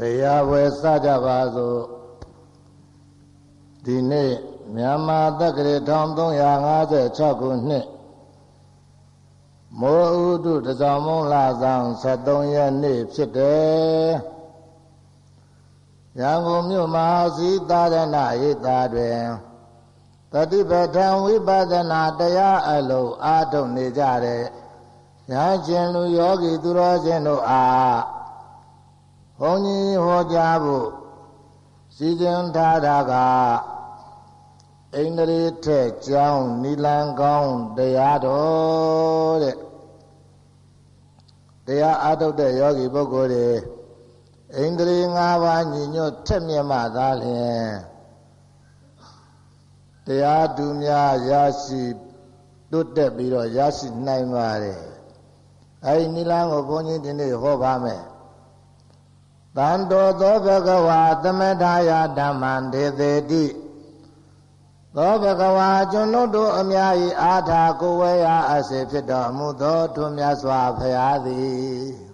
တရားဝယ်စကြပါစို့ဒီနေ့မြန်မာတက္ကရာ1356ခုနှစ်မောဥဒုတစောင်းမုံလာဆောင်73ရက်နေ့ဖြစ်တယ်ရန်ကုန်မြို့မဟာစီသာရဏရိပ်သာတွင်တတိပဋ္ဌာန်ဝိပဿနာတရားအလုံးအားထုတ်နေကြတဲ့ညာရှင်လူယောဂီသူတော်ရှင်တို့အား ဘုန်းကြီးဟောကြားဖို့စီစဉ်ထားတာကအိန္ဒြေထက်ကျောင်းနိလန်ကောင်းတရားတော်တဲ့တရားအားထုတ်တဲ့ယောဂီပုဂ္ဂိုလ်တွေအိန္ဒြေ၅ပါးညီညွတ်ထက်မြက်မှသာလျှင်တရားသူများရရှိတွတ်တက်ပြီးတော့ရရှိနိုင်ပါတယ်အဲဒီနိလန်ကိုဘုန်းကြီးဒီနေ့ဟောပါမယ် တန်တော်သောဘဂဝါသမထာယဓမ္မံဒေသေတိသောဘဂဝါကျွန်ုပ်တို့အများ၏အာထာကိုဝဲရအစေဖြစ်တော်မူသောထွမြတ်စွာဘုရားသည်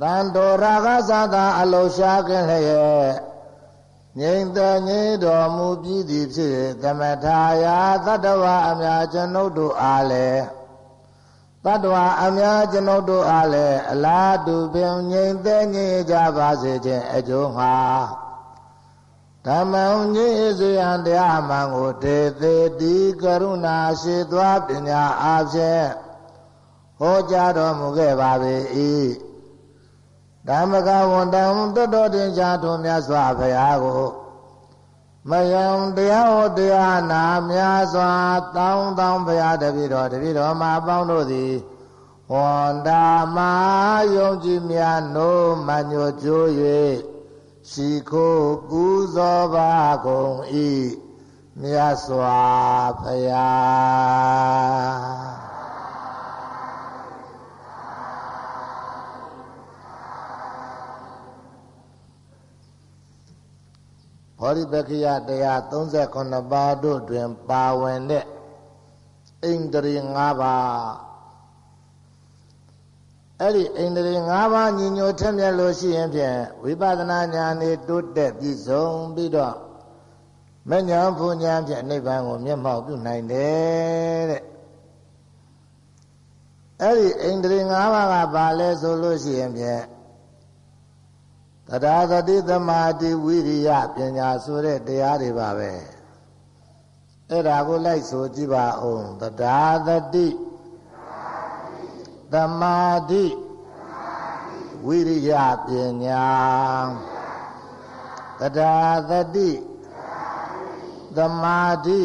တန်တော်ရာဂသသာအလောရှားခင်လျက်ငြိမ်သက်ငြိမ်တော်မူပြီးသည်ဖြစ်သမထာယသတ္တဝါအများကျွန်ုပ်တို့အားလည်း တတ္တဝါအများကျွန်ုပ်တို့အားလည်းအလားတူပင်ငြိမ်သက်ငြိမ်ကြပါစေခြင်းအကျိုးမှာဓမ္မံငြိမ်စေရန်တရားမှန်ကိုတေသေးတိကရုဏာရှိသွားပညာအားဖြင့်ဟောကြားတော်မူခဲ့ပါ၏ဓမ္မကဝန်တံတတော်တင်ချာတော်မြတ်စွာဘုရားကို မယံတရားဟောတရားနာများစွာတောင်းတောင်းဘုရားတပည့်တော်တပည့်တော်မှာပေါင်းတို့သည်ဝန္တာမယုံကြည်များနိုးမညိုကြိုး၍ရှိခိုးပူဇော်ပါကုန်၏မြတ်စွာဘုရား ဟောဒီပက္ခယတရား38ပါးတို့တွင် ပါဝင်တဲ့ဣန္ဒြေ5ပါးအဲ့ဒီဣန္ဒြေ5ပါးညီညွတ်ထက်မြက်လို့ရှိရင်ဖြင့်ဝိပဿနာဉာဏ်နဲ့တိုးတက်ပြီးဆုံးပြီးတော့မဉ္ဇဉ်ဘုံဉာဏ်ဖြင့်နိဗ္ဗာန်ကိုမျက်မှောက်ပြုနိုင်တယ်တဲ့အဲ့ဒီဣန္ဒြေ5ပါးကဘာလဲဆိုလို့ရှိရင်ဖြင့် တရားသတိသမာဓိဝိရိယပညာဆိုတဲ့တရားတွေပါပဲအဲ့ဒါကိုလိုက်ဆိုကြည့်ပါဦးတရားသတိသမာဓိဝိရိယပညာတရားသတိသမာဓိ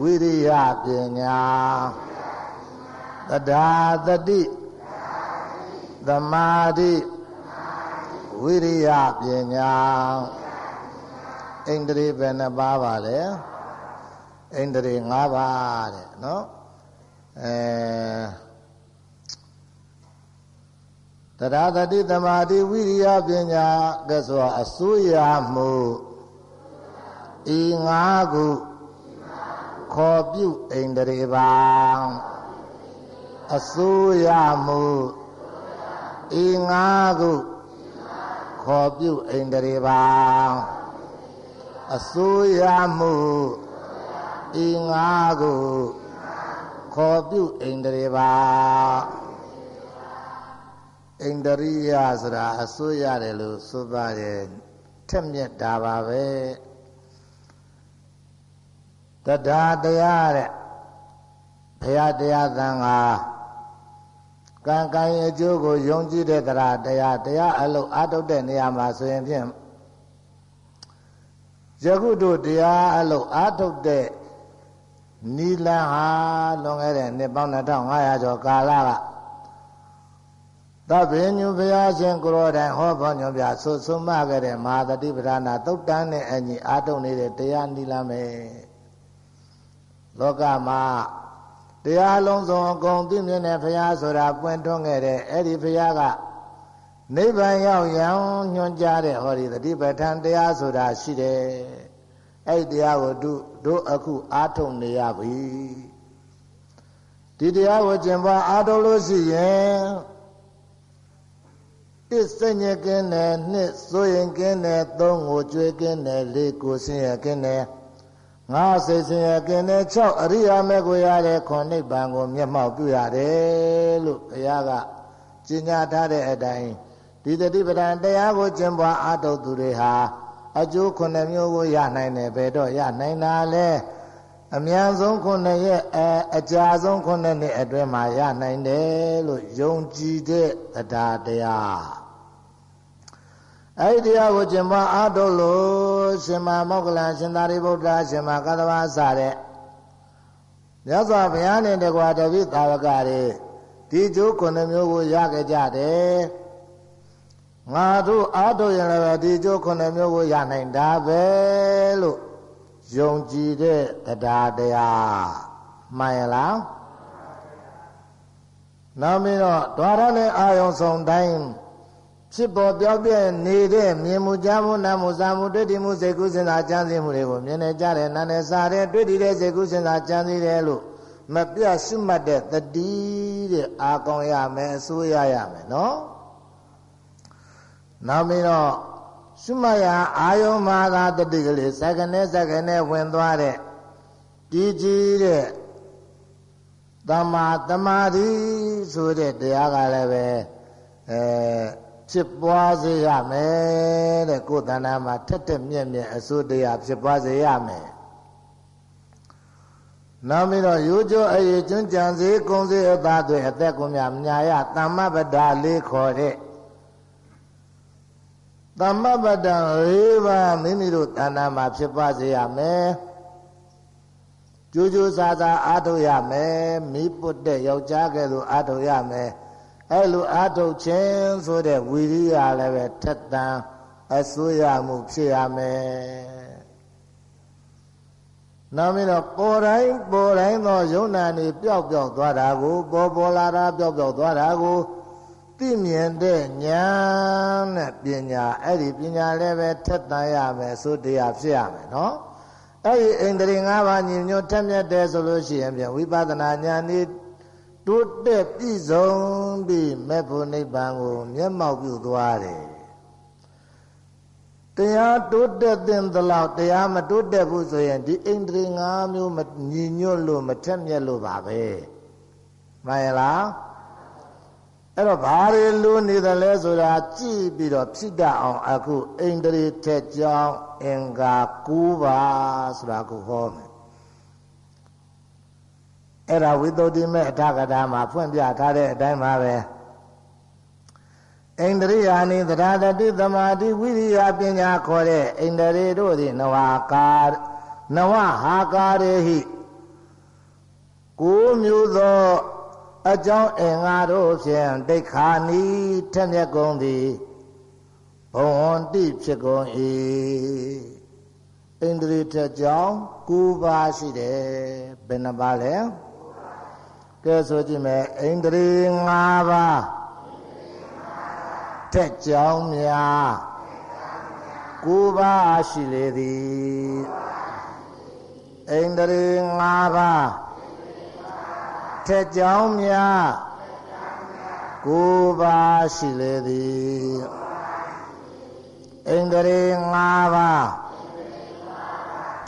ဝိရိယပညာတရားသတိသမာဓိ ဝိရိယပညာဣန္ဒြေဘယ်နှပါးပါလဲဣန္ဒြေ၅ပါးတဲ့နော်အဲတရားတတိသမာဓိဝိရိယပညာကဆိုအစိုးရမှုဤငါးခုခေါ်ပြုဣန္ဒြေပါအစိုးရမှုဤငါးခု ခေါ်ပြုဣန္ဒြေပါအစိုးရမှုဤငါကိုခေါ်ပြုဣန္ဒြေပါဣန္ဒြိယဆိုတာအစိုးရတယ်လို့ဆိုပါတယ်ထက်မြက်တာပါပဲတရားတရားတဲ့ဘုရားတရားသံဃာ ကံကံရဲ့အကျိုးကိုယုံကြည်တဲ့တရားတရားတရားအလုပ်အထုတ်တဲ့နေရာမှာဆိုရင်ဖြင့်ယခုတို့တရားအလုပ်အထုတ်တဲ့နီလန်ဟာလွန်ခဲ့တဲ့နှစ်ပေါင်း2500ကျော်ကာလကသဗ္ဗညုဘုရားရှင်ကိုရောတိုင်ဟောဘောညွန်ပြဆွဆွမခဲ့တဲ့မဟာတတိပဌာနာသုတ်တန်းနဲ့အညီအာထုတ်နေတဲ့တရားနီလန်ပဲလောကမှာ တရားလုံးစုံအကုန်သိမြင်တဲ့ဘုရားဆိုတာပွင့်ထွန်းခဲ့တဲ့အဲ့ဒီဘုရားကနိဗ္ဗာန်ရောက်ရန်ညွှန်ကြားတဲ့ဟောဒီတတိပဋ္ဌာန်တရားဆိုတာရှိတယ်အဲ့ဒီတရားကိုတို့တို့အခုအားထုတ်နေရပြီဒီတရားကိုကျင့်ပွားအားထုတ်လို့ရှိရင်တစ်စညကင်းတယ်နှစ်ဆိုရင်ကင်းတယ်သုံးကိုကြွေးကင်းတယ်လေးကိုဆင်းရဲကင်းတယ် ငါစိတ်ဆင်းရဲကင်းတယ်၆အရိယာမေကိုရတဲ့ခွန်နိဗ္ဗာန်ကိုမျက်မှောက်ပြုရတယ်လို့ဘုရားကကျင့်ကြထားတဲ့အတိုင်းဒီတတိပဒံတရားကိုကျင့်ပွားအားထုတ်သူတွေဟာအကျိုးခုနှစ်မျိုးကိုရနိုင်တယ်ဘယ်တော့ရနိုင်တာလဲအမြန်ဆုံးခုနှစ်ရက်အအကြာဆုံးခုနှစ်နှစ်အတွင်းမှာရနိုင်တယ်လို့ယုံကြည်တဲ့တရားတရား အဲ့ဒီတရားကိုကျင့်ပွားအားထုတ်လို့ရှင်မမောကလန်ရှင်သာရိပုတ္တရာရှင်မကသဝစတဲ့မြတ်စွာဘုရားနဲ့တကွာတပိသာဝကတွေဒီကျိုးခုနှစ်မျိုးကိုရခဲ့ကြတယ်ငါတို့အားထုတ်ရင်လည်းဒီကျိုးခုနှစ်မျိုးကိုရနိုင်တာပဲလို့ယုံကြည်တဲ့တရားတရားမှန်ရလားနောက်ပြီးတော့ဒွါရနဲ့အာယုံဆောင်တိုင်း ဖြစ်ပေါ်ပြောင်းပြဲနေတဲ့မြင်မှုကြားမှုနားမှုစားမှုတွေ့တည်မှုစိတ်ကူးစဉ်းစားကြံစည်မှုတွေကိုမြင်နေကြတဲ့နာနဲ့စားတဲ့တွေ့တည်တဲ့စိတ်ကူးစဉ်းစားကြံစည်တယ်လို့မပြတ်ရှုမှတ်တဲ့တတိတဲ့အာကောင်းရမယ်အစိုးရရမယ်နော်နောက်ပြီးတော့ရှုမှတ်ရအာယုံမှာသာတတိကလေးစက္ကနဲ့စက္ကနဲ့ဝင်သွားတဲ့ကြီးကြီးတဲ့တမာတမာတိဆိုတဲ့တရားကလည်းပဲအဲ ဖြစ်ပွားစေရမယ်တဲ့ကိုယ်တဏ္ဍာမှာထက်ထက်မြက်မြက်အစိုးတရားဖြစ်ပွားစေရမယ်နောက်ပြီးတော့ရိုးကျိုးအရေးကျွန်းကြံစေကုံစေအသားတွေအသက်ကိုမြညာရတမ္မပဒလေးခေါ်တဲ့သမ္မပဒံ၄ပါးမိမိတို့တဏ္ဍာမှာဖြစ်ပွားစေရမယ်ကြိုးကြိုးစားစားအားထုတ်ရမယ်မိပုတ်တဲ့ယောက်ျားကဲ့သို့အားထုတ်ရမယ် အဲ့လိုအားထုတ်ခြင်းဆိုတဲ့ဝီရိယလည်းပဲထက်တန်အစိုးရမှုဖြစ်ရမယ်နောက်ပြီးတော့ပေါ်တိုင်းပေါ်တိုင်းသောယုံနာနေပျောက်ပျောက်သွားတာကိုပေါ်ပေါ်လာတာပျောက်ပျောက်သွားတာကိုသိမြင်တဲ့ဉာဏ်နဲ့ပညာအဲ့ဒီပညာလည်းပဲထက်တန်ရမယ်ဆိုတရားဖြစ်ရမယ်နော်အဲ့ဒီအိန္ဒြေ၅ပါးညီညွတ်ထက်မြက်တယ်ဆိုလို့ရှိရင်ပြန်ဝိပဿနာဉာဏ်ဤ တိုးတက်ပြည့်စုံပြီးမေဖို့နိဗ္ဗာန်ကို မျက်မှောက်ပြုသွားတယ်တရားတိုးတက်တဲ့သလောက်တရားမတိုးတက်ဘူးဆိုရင်ဒီအိန္ဒြေ၅မျိုးမညီညွတ်လို့မထက်မြက်လို့ပါပဲမှန်ရလားအဲ့တော့ဘာတွေလိုနေတယ်လဲဆိုတာကြည့်ပြီးတော့ဖြစ်တတ်အောင်အခုအိန္ဒြေထက်ကြောင်းအင်္ဂါ၉ပါးဆိုတာကိုဟောမယ် အဲ့ဒါဝိသုဒ္ဓိမေအထကထာမှာဖွင့်ပြထားတဲ့အတိုင်းပါပဲအိန္ဒြိယာနိသရတတိသမာဓိဝိရိယပညာခေါ်တဲ့အိန္ဒြေတို့သည်နဝကာနဝဟာကာရေဟိကိုမျိုးသောအကြောင်းအင်္ဂါတို့ဖြင့်ဒိဋ္ဌာနီထက်မြက်ကုန်သည်ဘဝန္တိဖြစ်ကုန်၏အိန္ဒြေထက်ကြောင်း၉ပါးရှိတယ်ဘယ်နှပါးလဲ ကဲဆိုကြည့်မယ်အိန္ဒြေ၅ပါးတက်ကြောင်းများကိုးပါးရှိလေသည်အိန္ဒြေ၅ပါးတက်ကြောင်းများကိုးပါးရှိလေသည်အိန္ဒြေ၅ပါး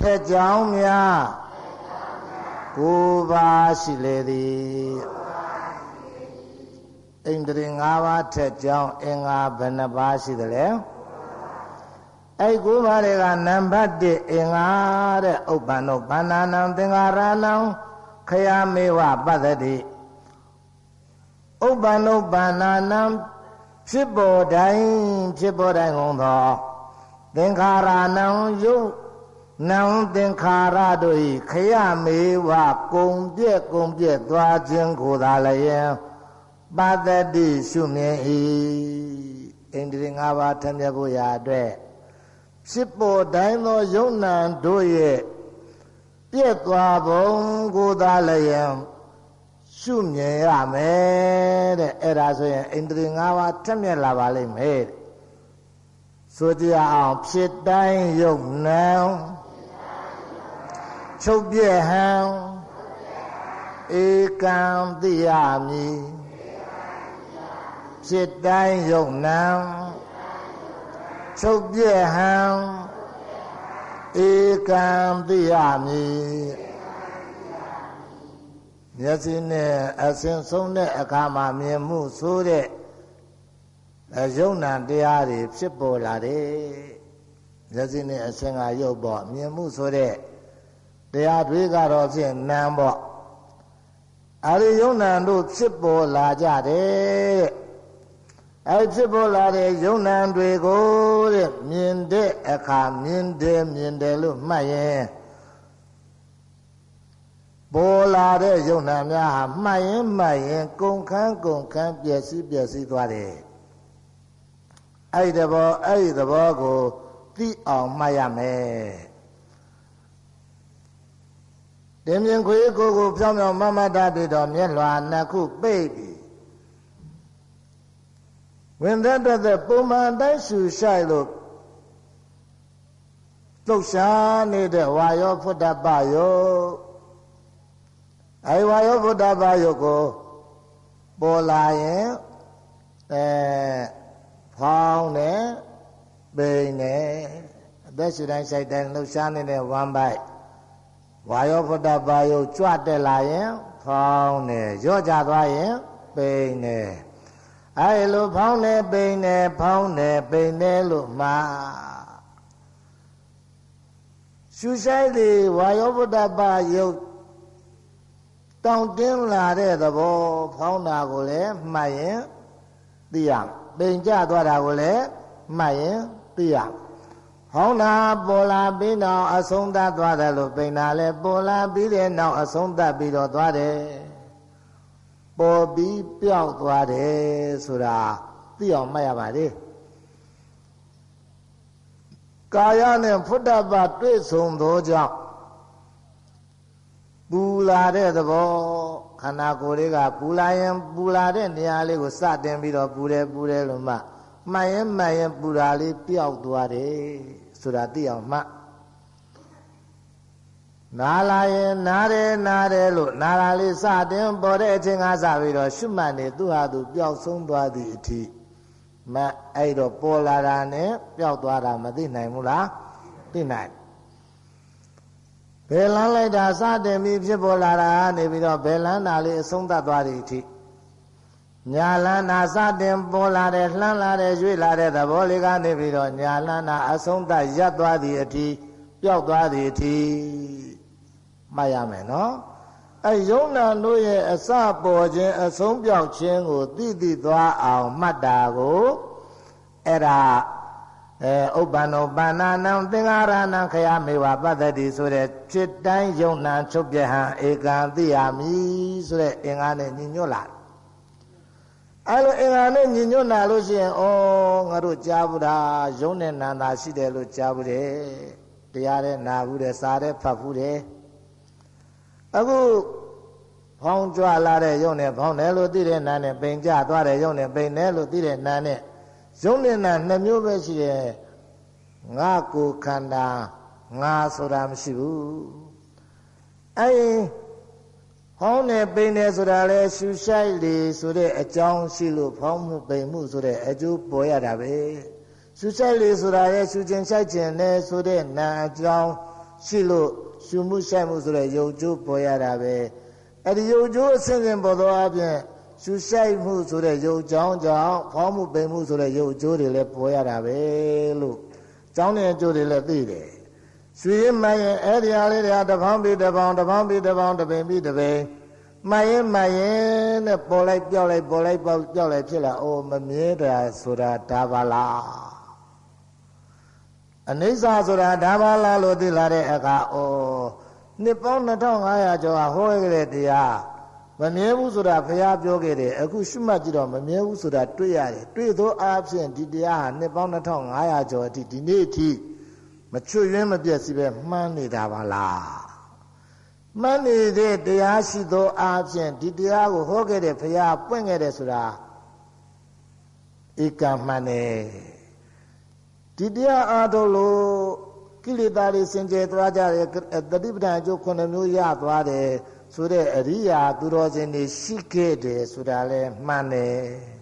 တက်ကြောင်းများ ကိုးပါးရှိလေသည်အိန္ဒြေ၅ပါးထက်ကြောင်းအင်္ဂါဘယ်နှပါးရှိသလဲအဲ့ကိုးပါးတွေကနံပါတ်1အင်္ဂါတဲ့ဥပ္ပန္နောဘာနာနံသင်္ဃာရဏံခယမေဝပတ္တိဥပ္ပန္နောဘာနာနံဖြစ်ပေါ်တိုင်းဖြစ်ပေါ်တိုင်းကုန်သောသင်္ခါရဏံယုတ် နံသင်္ခါရတို့ဤခရမေဝကုံပြက်ကုံပြက်သွားခြင်းကိုသာလည်းပါတတိရှုမြင်၏အိန္ဒြေ၅ပါးထမြတ်ဖို့ရာအတွက်ဖြစ်ပေါ်တိုင်းသောယုံနံတို့ရဲ့ပြက်သွားပုံကိုသာလည်းရှုမြင်ရမယ်တဲ့အဲ့ဒါဆိုရင်အိန္ဒြေ၅ပါးထမြတ်လာပါလိမ့်မယ်ဆိုကြအောင်ဖြစ်တိုင်းယုံနံ ချုပ်ပြဲဟံဧကံတိယမည်ဖြစ်တိုင်းယုံနံချုပ်ပြည့်ဟံဧကံသိရမည်မျက်စိနဲ့အစဉ်ဆုံးတဲ့အခါမှာမြင်မှုဆိုတဲ့အယုံနာတရားတွေဖြစ်ပေါ်လာတယ်မျက်စိနဲ့အစဉ်ကရုပ်ပေါ့မြင်မှုဆိုတဲ့ တရားတွေကတော့ဖြင့်နာမ်ပေါ့အရိယုံနာတို့ဖြစ်ပေါ်လာကြတယ်အဲဖြစ်ပေါ်လာတဲ့ယုံနာတွေကိုတဲ့မြင်တဲ့အခါမြင်တယ်မြင်တယ်လို့မှတ်ရင်ပေါ်လာတဲ့ယုံနာများဟာမှတ်ရင်မှတ်ရင်ကုန်ခန်းကုန်ခန်းပျက်စီးပျက်စီးသွားတယ်အဲ့ဒီဘောအဲ့ဒီသဘောကိုသိအောင်မှတ်ရမယ် တင်မြင်ခွေးကိုကိုဖြောင်းဖြောင်းမမတတ်ပြီးတော့မျက်လွှာနှစ်ခုပိတ်ပြီးဝင်သက်တဲ့ပုံမှန်တိုင်းရှူရှိုက်လို့လှုပ်ရှားနေတဲ့ဝါယောဖုဒ္ဓပယောအဲဝါယောဖုဒ္ဓပယောကိုပေါ်လာရင်အဲဖောင်းတယ်ပိန်တယ်အသက်ရှူတိုင်းရှိုက်တိုင်းလှုပ်ရှားနေတဲ့ဝမ်းပိုက် ဝါယောဖုဒ္ဓပါယုကြွတက်လာရင်ဖောင်းတယ်ရော့ကြသွားရင်ပိန်တယ်အဲလိုဖောင်းတယ်ပိန်တယ်ဖောင်းတယ်ပိန်တယ်လို့မှာရှုဆိုင်လေဝါယောဗုဒ္ဓပါယုတ်တောင်းတင်းလာတဲ့သဘော ဖောင်းတာကိုလည်းမှတ်ရင်သိရပိန်ကြသွားတာကိုလည်းမှတ်ရင်သိရ ဟောင်းတာပေါ်လာပြီးတော့အဆုံးသတ်သွားတယ်လို့ပိန်တာလည်းပေါ်လာပြီးတဲ့နောက်အဆုံးသတ်ပြီးတော့သွားတယ်ပေါ်ပြီးပျောက်သွားတယ်ဆိုတာသိအောင်မှတ်ရပါလေကာယနဲ့ဖုဒ္ဓဘာတွေ့ဆုံသောကြောင့်ပူလာတဲ့သဘောခန္ဓာကိုယ်လေးကပူလာရင်ပူလာတဲ့နေရာလေးကိုစတင်ပြီးတော့ပူတယ်ပူတယ်လို့မှမှန်ရင်မှန်ရင်ပူတာလေးပျောက်သွားတယ် ဆိုတာသိအောင်မှနာလာရင်နားတယ်နားတယ်လို့နာလာလေးစတင်ပေါ်တဲ့အချိန်ကစပြီးတော့ရှုမှတ်နေသူဟာသူပျောက်ဆုံးသွားသည့်အထိမအဲ့တော့ပေါ်လာတာနဲ့ပျောက်သွားတာမသိနိုင်ဘူးလားသိနိုင်ဘယ်လန်းလိုက်တာစတင်ပြီးဖြစ်ပေါ်လာတာနေပြီးတော့ဘယ်လန်းတာလေးအဆုံးသတ်သွားသည့်အထိ ညာလန်းနာစတင်ပေါ်လာတဲ့လှမ်းလာတဲ့ရွေ့လာတဲ့သဘောလေးကနေပြီးတော့ညာလန်းနာအဆုံးသတ်ရပ်သွားသည့်အထိပျောက်သွားသည့်အထိမှတ်ရမယ်နော်အဲယုံနာတို့ရဲ့အစပေါ်ခြင်းအဆုံးပြောက်ခြင်းကိုသိသိသွားအောင်မှတ်တာကိုအဲ့ဒါအဲဥပ္ပန္နောပန္နာနံသင်္ဃာရဏံခယမေဝပတ္တိဆိုတဲ့ဖြစ်တိုင်းယုံနာချုပ်ပြဟံဧကံသိရမည်ဆိုတဲ့အင်္ဂါနဲ့ညီညွတ်လာ အဲ့လိုအင်္ဂါနဲ့ညီညွတ်လာလို့ရှိရင်ဩငါတို့ကြားဘူးတာယုံနဲ့နန္တာရှိတယ်လို့ကြားဘူးတယ်တရားနဲ့နာဘူးတယ်စားတယ်ဖတ်ဘူးတယ်အခုဖောင်းကြွလာတဲ့ယုံနဲ့ဖောင်းတယ်လို့သိတဲ့နာနဲ့ပိန်ကြသွားတဲ့ယုံနဲ့ပိန်တယ်လို့သိတဲ့နာနဲ့ယုံနဲ့နာနှစ်မျိုးပဲရှိတယ်ငါကိုခန္ဓာငါဆိုတာမရှိဘူးအဲ ဖောင်းနေပိန်နေဆိုတာလဲရှူဆိုင်လေဆိုတဲ့အကြောင်းရှိလို့ဖောင်းမှုပိန်မှုဆိုတဲ့အကျိုးပေါ်ရတာပဲရှူဆိုင်လေဆိုတာရဲ့ရှူခြင်းဆိုင်ခြင်းနဲ့ဆိုတဲ့နာအကြောင်းရှိလို့ရှုမှုဆိုင်မှုဆိုတဲ့ယုံကျိုးပေါ်ရတာပဲအဲ့ဒီယုံကျိုးအစဉ်စဉ်ပေါ်သောအပြင်ရှုဆိုင်မှုဆိုတဲ့ယုံကြောင်းကြောင့်ဖောင်းမှုပိန်မှုဆိုတဲ့ယုံကျိုးတွေလည်းပေါ်ရတာပဲလို့ကြောင်းတဲ့အကျိုးတွေလည်းသိတယ် ရွှေရင်မှန်ရင်အဲ့ဒီဟာလေးတွေကတပေါင်းပြီးတပေါင်းတပေါင်းပြီးတပေါင်းတပင်ပြီးတပင်မှန်ရင်မှန်ရင်နဲ့ပေါ်လိုက်ပြောက်လိုက်ပေါ်လိုက်ပေါက်ပြောက်လိုက်ဖြစ်လာအိုးမမြဲတာဆိုတာဒါပါလားအနိစ္စဆိုတာဒါပါလားလို့သိလာတဲ့အခါဩနှစ်ပေါင်း2500ကျော်ဟာဟောခဲ့တဲ့တရားမမြဲဘူးဆိုတာဘုရားပြောခဲ့တယ်အခုရှုမှတ်ကြည့်တော့မမြဲဘူးဆိုတာတွေ့ရတယ်တွေ့သောအားဖြင့်ဒီတရားဟာနှစ်ပေါင်း2500ကျော်အထိဒီနေ့အထိ မချွတ်ယွင်းမပြည့်စည်ပဲမှန်းနေတာပါလားမှန်းနေတဲ့တရားရှိသောအားဖြင့်ဒီတရားကိုဟောခဲ့တဲ့ဘုရားပွင့်ခဲ့တယ်ဆိုတာဧကမှန်တယ်ဒီတရားအားထုတ်လို့ကိလေသာတွေစင်ကြယ်သွားကြတယ်တတိပဋ္ဌာန်အကျိုးခုနှစ်မျိုးရသွားတယ်ဆိုတဲ့အရိယာသူတော်စင်တွေရှိခဲ့တယ်ဆိုတာလဲမှန်တယ်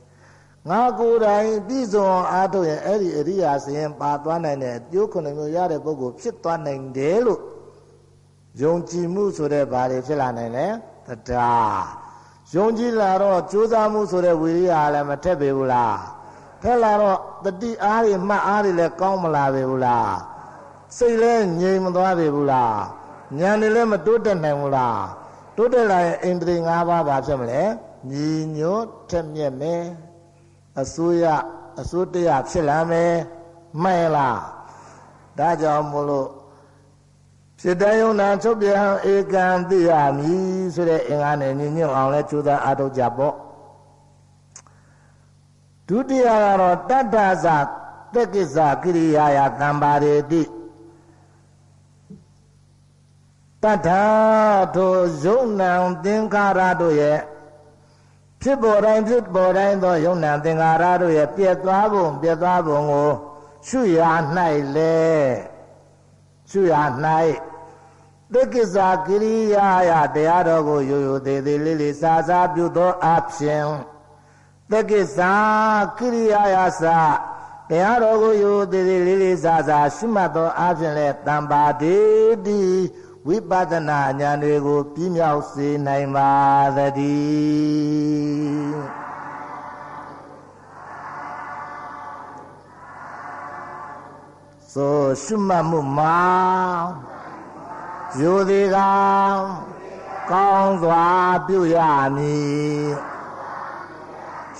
ငါကိုယ်တိုင်ပြည်စုံအားထုတ်ရင်အဲ့ဒီအရိယာစရင်ပါသွားနိုင်တဲ့အကျိုးခုနှစ်မျိုးရတဲ့ပုဂ္ဂိုလ်ဖြစ်သွားနိုင်တယ်လို့ယုံကြည်မှုဆိုတဲ့ဘာတွေဖြစ်လာနိုင်လဲတရားယုံကြည်လာတော့ကြိုးစားမှုဆိုတဲ့ဝိရိယလည်းမထက်ပေဘူးလားထက်လာတော့တတိအားတွေမှတ်အားတွေလည်းကောင်းမလာပေဘူးလားစိတ်လည်းငြိမ်မသွားပေဘူးလားဉာဏ်တွေလည်းမတိုးတက်နိုင်ဘူးလားတိုးတက်လာရင်အိန္ဒြေ၅ပါးဘာဖြစ်မလဲညီညွတ်ထက်မြက်မယ် အစိုးရအစိုးတရားဖြစ်လာမယ်မှန်လားဒါကြောင့်မို့လို့ဖြစ်တဲ့ယုံနာချုပ်ပြန်ဧကံသိရမည်ဆိုတဲ့အင်္ဂါနဲ့ညီညွတ်အောင်လဲကြိုးစားအားထုတ်ကြပေါ့ဒုတိယကတော့တတ္ထဇာတက်ကိစ္စကိရိယာယတံပါရေတိတတ္ထထိုယုံနံသင်္ခါရတို့ရဲ့ ဖြစ်ပေါ်တိုင်းဖြစ်ပေါ်တိုင်းသောယုံနံသင်္ခါရတို့ရဲ့ပြည့်သွားပုံပြည့်သွားပုံကိုရှုရ၌လေရှုရ၌သက္ကိစ္စကိရိယာယတရားတော်ကိုရိုးရိုးသေးသေးလေးလေးစားစားပြုသောအဖြစ်သက္ကိစ္စကိရိယာယသတရားတော်ကိုရိုးသေးသေးလေးလေးစားစားရှုမှတ်သောအဖြစ်လဲတံပါတိတိ ဝိပဿနာဉာဏ်တွေကိုပြည့်မြောက်စေနိုင်ပါသတည်းဆိုရှုမှတ်မှုမှာယူသည်ကကောင်းစွာပြုရမည်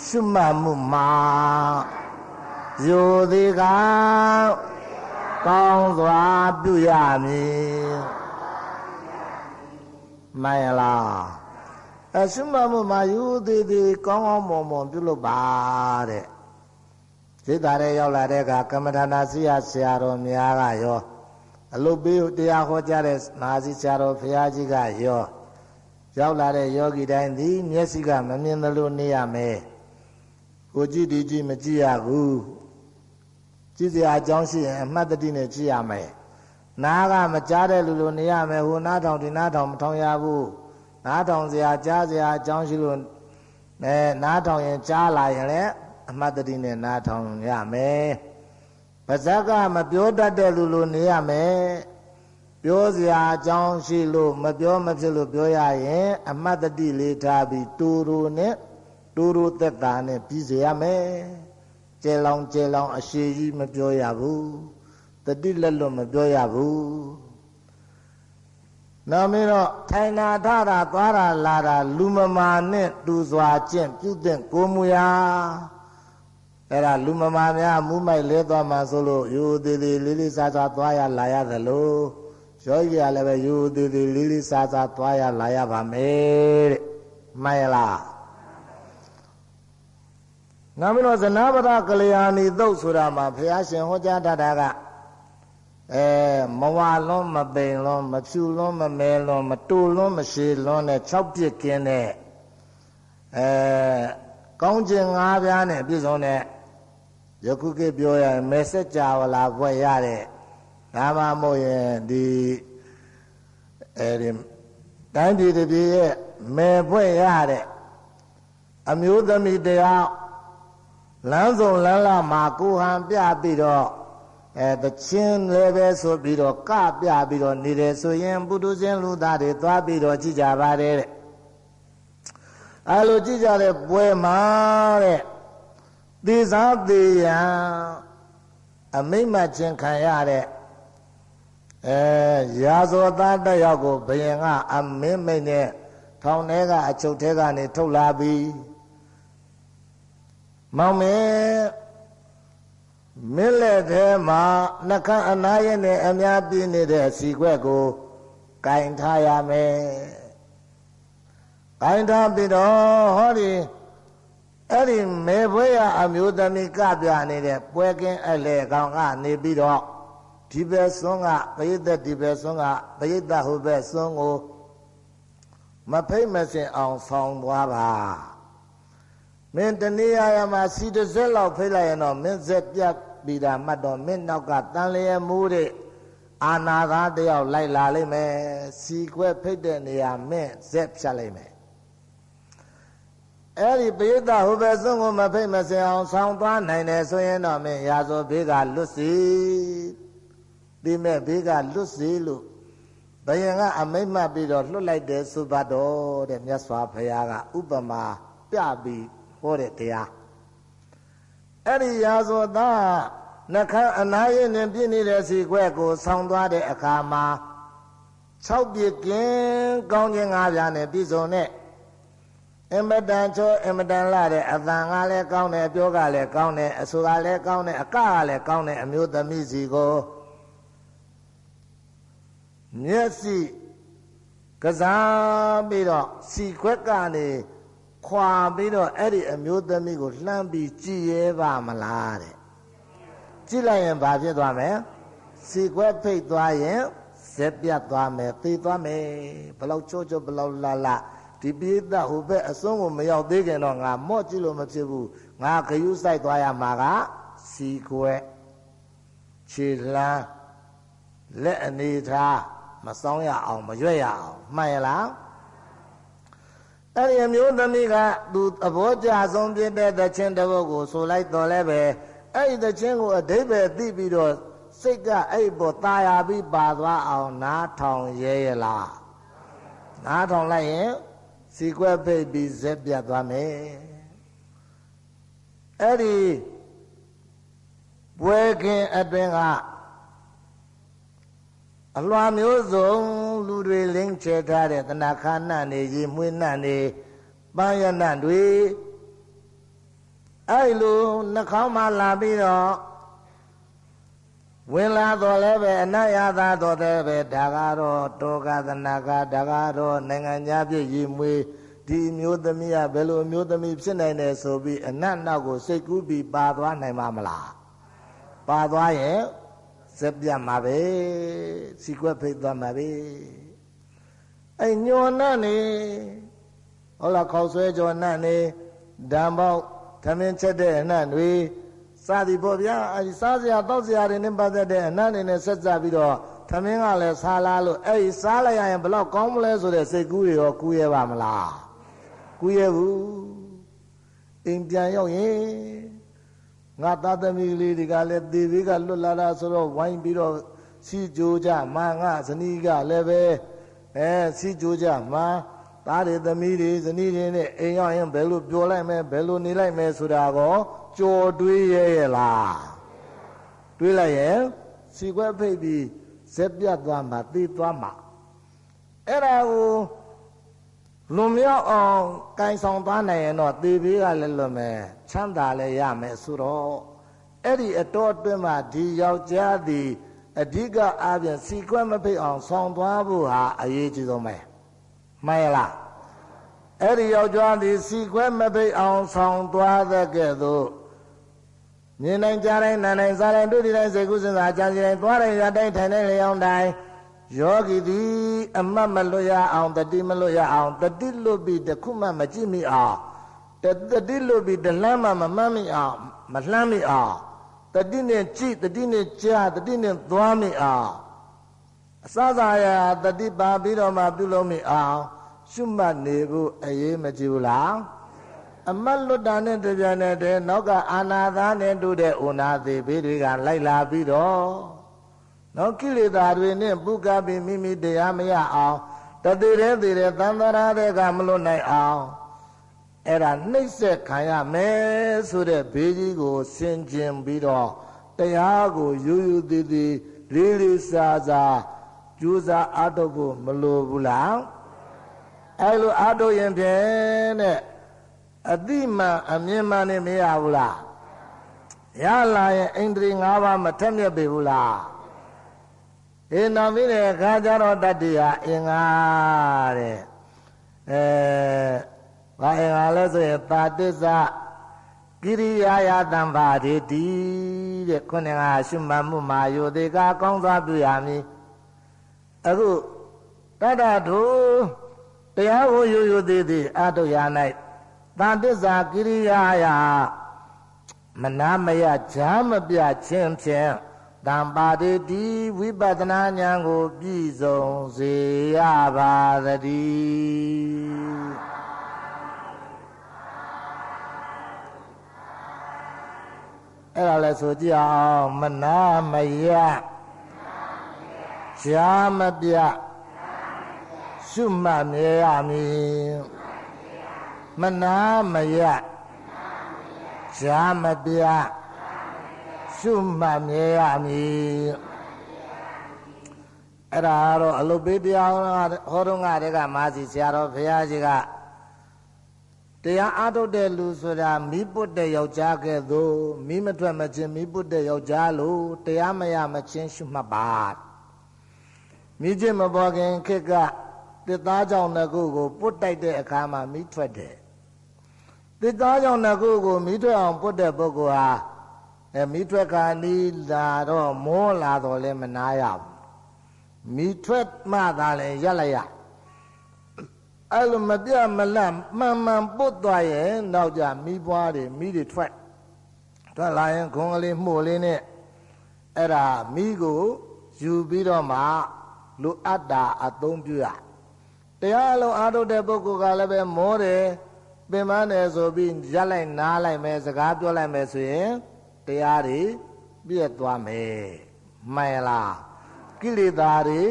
ရှုမှတ်မှုမှာယူသည်ကကောင်းစွာပြုရမည် မှန်လားအရှုမှတ်မှုမှာယူသည်သည်ကောင်းကောင်းမွန်မွန်ပြုလုပ်ပါတဲ့စိတ်ဓာတ်ရဲ့ရောက်လာတဲ့အခါကမ္မထာနာစီရဆရာတော်များကရောအလုတ်ပေးတရားဟောကြားတဲ့နာစီဆရာတော်ဘုရားကြီးကရောရောက်လာတဲ့ယောဂီတိုင်းသည်မျက်စိကမမြင်သလိုနေရမယ်ကိုကြည့်ဒီကြည့်မကြည့်ရဘူးကြည့်စရာအကြောင်းရှိရင်အမှတ်တတိနဲ့ကြည့်ရမယ် နားကမကြားတဲ့လူလိုနေရမယ်ဟိုနားထောင်ဒီနားထောင်မထောင်ရဘူးနားထောင်စရာကြားစရာအကြောင်းရှိလို့အဲနားထောင်ရင်ကြားလာရင်လည်းအမှတ်တတိနဲ့နားထောင်ရမယ်ပါဇက်ကမပြောတတ်တဲ့လူလိုနေရမယ်ပြောစရာအကြောင်းရှိလို့မပြောမဖြစ်လို့ပြောရရင် အမှတ်တတိလေးထားပြီးတူတူနဲ့တူတူသက်တာနဲ့ပြီးစေရမယ်ကျဲလောင်ကျဲလောင်အရှိကြီးမပြောရဘူး တတိလက်လွတ်မပြောရဘူးနောက်ပြီးတော့ထိုင်နာထတာသွားတာလာတာလူမမာနဲ့တူစွာကျင့်ပြုတဲ့ကိုမူရာအဲ့ဒါလူမမာများမူးမိုက်လဲသွားမှဆိုလို့ယူသေးသေးလေးလေးစားစားသွားရလာရသလိုယောဂီကလည်းပဲယူသေးသေးလေးလေးစားစားသွားရလာရပါမယ်တဲ့မှန်လားနောက်ပြီးတော့ဇနာပဒကလျာဏီသုတ်ဆိုတာမှာဘုရားရှင်ဟောကြားတတ်တာက အဲမဝလွန်းမပိန်လွန်းမဖြူလွန်းမမဲလွန်းမတူလွန်းမရှည်လွန်းနဲ့၆ပြစ်ကင်းတဲ့အဲကောင်းခြင်း၅ပြားနဲ့ပြည့်စုံတဲ့ယခုခေတ်ပြောရရင်မေဆက်ကြဝလာဘွယ်ရတဲ့ဒါမှမဟုတ်ရင်ဒီအဲဒီတိုင်းပြည်တစ်ပြည်ရဲ့မေဘွယ်ရတဲ့အမျိုးသမီးတရားလမ်းစုံလမ်းလာမှာကိုဟန်ပြပြီးတော့ အဲတချင်းလည်းပဲဆိုပြီးတော့ကပြပြီးတော့နေတယ်ဆိုရင်ပုထုဇဉ်လူသားတွေသွားပြီးတော့ကြည်ကြပါတယ်တဲ့အဲလိုကြည်ကြတဲ့ပွဲမှာတဲ့သေစားသေးရန်အမိမ့်မှချင်းခံရတဲ့အဲရာဇောသားတယောက်ကိုဘယင်ကအမင်းမိတ်နဲ့ထောင်ထဲကအချုပ်ထဲကနေထုတ်လာပြီးမောင်မဲ မင်းလက်ထဲမှာနှခမ်းအနာရနဲ့အများပြင်းနေတဲ့စီခွက်ကိုကင်ထားရမယ်ကင်ထားပြီးတော့ဟောဒီအဲ့ဒီမေဘွေရအမျိုးသမီးကပြနေတဲ့ပွဲကင်းအလေကောင်ကနေပြီးတော့ဒီဘက်စွန်းကပရိသတ်ဒီဘက်စွန်းကပရိသတ်ဟိုဘက်စွန်းကိုမဖိတ်မစင်အောင်ဆောင်သွားပါ မင်းတနည်းအားရမှာစီတစ်စက်လောက်ဖိတ်လိုက်ရင်တော့မင်းစက်ပြတ်ပြီးတာမှတ်တော့မင်းနောက်ကတန်လျက်မူးတဲ့အာနာသားတယောက်လိုက်လာလိမ့်မယ်စီခွဲဖိတ်တဲ့နေရာမင်းဇက်ဖြတ်လိုက်မယ်အဲ့ဒီပိဋကဟိုဘက်ဆုံးကိုမဖိတ်မစင်အောင်ဆောင်းသွားနိုင်တယ်ဆိုရင်တော့မင်းရာဇောဘေးကလွတ်စီဒီမဲ့ဘေးကလွတ်စီလို့ဘယင်ကအမိတ်မှတ်ပြီးတော့လွတ်လိုက်တယ်ဆိုပါတော့တဲ့မြတ်စွာဘုရားကဥပမာပြပြီး ဟောတဲ့တရားအဲ့ဒီရာဇောသားနှခမ်းအနာရင်နဲ့ပြည့်နေတဲ့စီခွက်ကိုဆောင်းသွားတဲ့အခါမှာ6ပြကင်းကောင်းခြင်း၅ပြားနဲ့ပြည့်စုံတဲ့အင်မတန်ချောအင်မတန်လာတဲ့အသံကလည်းကောင်းတယ်ပြောကလည်းကောင်းတယ်အဆိုကလည်းကောင်းတယ်အကကလည်းကောင်းတယ်အမျိုးသမီးစီကိုမျက်စိကစားပြီးတော့စီခွက်ကနေ ခွာပြီးတော့အဲ့ဒီအမျိုးသမီးကိုလှမ်းပြီးကြည်ရဲပါမလားတဲ့ကြည့်လိုက်ရင်ဘာဖြစ်သွားမလဲစီခွက်ဖိတ်သွားရင်ဇက်ပြတ်သွားမယ်သိသွားမယ်ဘလောက်ချိုးချိုးဘလောက်လာလာဒီပိဿဟိုဘက်အစွန်းကိုမရောက်သေးခင်တော့ငါမော့ကြည့်လို့မဖြစ်ဘူးငါခရုစိုက်သွားရမှာကစီခွက်ခြေလှမ်းလက်အနေထားမဆောင်ရအောင်မရွက်ရအောင်မှန်ရလား အဲ့ဒီအမျိုးသမီးကသူသဘောကျဆုံးဖြစ်တဲ့သချင်းတစ်ပုဒ်ကိုဆိုလိုက်တော်လဲပဲအဲ့ဒီသချင်းကိုအဓိပ္ပာယ်သိပြီးတော့စိတ်ကအဲ့ပေါ်ตาရပြီးပါသွားအောင်နားထောင်ရဲရလားနားထောင်လိုက်ရင်စီကွက်ဖိတ်ပြီးဇက်ပြတ်သွားမယ်အဲ့ဒီပွဲခင်အတွင်ကအလွာမျိုးစုံ လူတွေလင်းချထားတဲ့တဏခါနတ်နေရေမွေးနတ်နေပန်းရနတ်တွေအဲ့လိုနှာခေါင်းမှလာပြီးတော့ဝင်လာတော့လည်းပဲအနတ်ရသာတော့တဲ့ပဲဒါကတော့တောကသနာကဒါကတော့နိုင်ငံသားပြည့်ရေမွေးဒီမျိုးသမီးကဘယ်လိုမျိုးသမီးဖြစ်နိုင်တယ်ဆိုပြီးအနတ်နောက်ကိုစိတ်ကူးပြီးပါသွားနိုင်မှာမလားပါသွားရင် ဇက်ပြတ်မှာပဲစီကွက်ဖိတ်သွားမှာပဲအဲ့ညော်နတ်နေဟုတ်လားခေါက်ဆွဲကြော်နတ်နေဓမ္မောက်သမင်းချက်တဲ့အနတ်တွေစသည်ပေါ့ဗျာအဲဒီစားစရာတောက်စရာတွေနဲ့ပတ်သက်တဲ့အနတ်တွေနဲ့ဆက်စပ်ပြီးတော့သမင်းကလည်းစားလားလို့အဲ့ဒီစားလိုက်ရရင်ဘလောက်ကောင်းမလဲဆိုတဲ့စိတ်ကူးတွေရောကူးရပါမလားကူးရဘူးအိမ်ပြန်ရောက်ရင် ငါသားသမီးလေးတွေကလည်းသေဘေးကလွတ်လာတာဆိုတော့ဝိုင်းပြီးတော့စီကြိုးကြမာငါဇနီးကလည်းပဲအဲစီကြိုးကြမာသားတွေသမီးတွေဇနီးတွေနဲ့အိမ်ရောက်ရင်ဘယ်လိုပြောလိုက်မယ်ဘယ်လိုနေလိုက်မယ်ဆိုတာကောကြော်တွေးရဲ့ရဲ့လားတွေးလိုက်ရင်စီခွက်ဖိတ်ပြီးဇက်ပြတ်သွားမှာသိသွားမှာအဲ့ဒါကို လွန်မြောက်အောင်ကင်ဆောင်သွားနိုင်ရင်တော့သေဘေးကလည်းလွန်မယ်ချမ်းသာလည်းရမယ်ဆိုတော့အဲ့ဒီအတော်အတွင်းမှာဒီယောက်ျားသည်အဓိကအားဖြင့်စီကွက်မဖိတ်အောင်ဆောင်သွားဖို့ဟာအရေးကြီးဆုံးပဲမှန်ရလားအဲ့ဒီယောက်ျားသည်စီကွက်မဖိတ်အောင်ဆောင်သွားတဲ့ကဲ့သို့မြင်နိုင်ကြတိုင်းနားနိုင်စားတိုင်းတွေ့တိုင်းစေကုစဉ်းစားကြံစီတိုင်းသွားတိုင်းရတိုင်းထိုင်တိုင်းလျောင်းတိုင်း ယောဂီသည်အမတ်မလွတ်ရအောင်တတိမလွတ်ရအောင်တတိလွတ်ပြီးတခုမှမကြည့်မိအောင်တတိလွတ်ပြီးတလှမ်းမှမမှတ်မိအောင်မလှမ်းမိအောင်တတိနဲ့ကြည့်တတိနဲ့ကြားတတိနဲ့သွားမိအောင်အစသာရတတိပါပြီးတော့မှပြုလုပ်မိအောင်ရှုမှတ်နေဖို့အရေးမကြီးဘူးလားအမတ်လွတ်တာနဲ့တပြိုင်နက်တည်းနောက်ကအာနာသားနဲ့တို့တဲ့ဥနာသေးဘေးတွေကလိုက်လာပြီးတော့ နော်ကိလေသာတွေနဲ့ပုကပြီးမိမိတရားမရအောင်တသေးတဲ့သေးတဲ့သံသရာတဲ့ကမလွတ်နိုင်အောင်အဲ့ဒါနှိမ့်ဆက်ခံရမယ်ဆိုတဲ့ဘေးကြီးကိုဆင်ကျင်ပြီးတော့တရားကိုယူယူသေးသေးလေးလေးစားစားကြိုးစားအားထုတ်ဖို့မလိုဘူးလားအဲ့လိုအားထုတ်ရင်ဖြင့်တဲ့အတိမှန်အမြင်မှန်နဲ့မရဘူးလားရလာရင်အိန္ဒြေ၅ပါးမထက်မြက်ပေဘူးလား အေးနောက်ပြီးတဲ့အခါကျတော့တတ္တိယအင်္ဂါတဲ့အဲဘာအင်္ဂါလဲဆိုရင်တာတစ္ဆကိရိယာယတံပါတိတိတဲ့ခုနကရှုမှတ်မှုမှာယောတိကကောင်းစွာပြုရမည်အခုတတ္တထုတရားကိုရိုးရိုးသေးသေးအတုရ၌တာတစ္ဆကိရိယာယမနာမယဈာမပြခြင်းဖြင့် တံပါတိတိဝိပဿနာဉာဏ်ကို ပြည့်စုံစေရပါသတည်းအဲ့ဒါလဲဆိုကြအောင်မနာမယရှားမပြရှုမှတ်မြဲရမည်မနာမယရှားမပြ ရှုမှတ်မြဲရမည်အဲ့ဒါတော့အလုတ်ပေးတရားဟောတော့ငါတည်းကမာစီဆရာတော်ဘုရားကြီးကတရားအားထုတ်တဲ့လူဆိုတာမိပုတ်တဲ့ယောက်ျားကဲ့သို့မိမထွက်မချင်းမိပုတ်တဲ့ယောက်ျားလို့တရားမရမချင်းရှုမှတ်ပါမိချင်းမပေါ်ခင်ခေတ်ကတစ်သားကြောင့်တစ်ခုကိုပုတ်တိုက်တဲ့အခါမှာမိထွက်တယ်တစ်သားကြောင့်တစ်ခုကိုမိထွက်အောင်ပုတ်တဲ့ပုဂ္ဂိုလ်ဟာ အဲမိထွက်ခါနီးလာတော့မောလာတော့လည်းမနာရဘူးမိထွက်မှသာလည်းရက်လိုက်ရအဲ့လိုမပြမလတ်မှန်မှန်ပုတ်သွားရင်နောက်ကြမိပွားတွေမိတွေထွက်ထွက်လာရင်ခွန်ကလေးမှုတ်လေးနဲ့အဲ့ဒါမိကိုယူပြီးတော့မှလူအတ္တာအသုံးပြုရတရားလုံးအားထုတ်တဲ့ပုဂ္ဂိုလ်ကလည်းပဲမောတယ်ပင်ပန်းတယ်ဆိုပြီးရက်လိုက်နားလိုက်မယ်စကားပြောလိုက်မယ်ဆိုရင် တရားတွေပြည့်သွားမယ်မှန်လားကိလေသာတွေ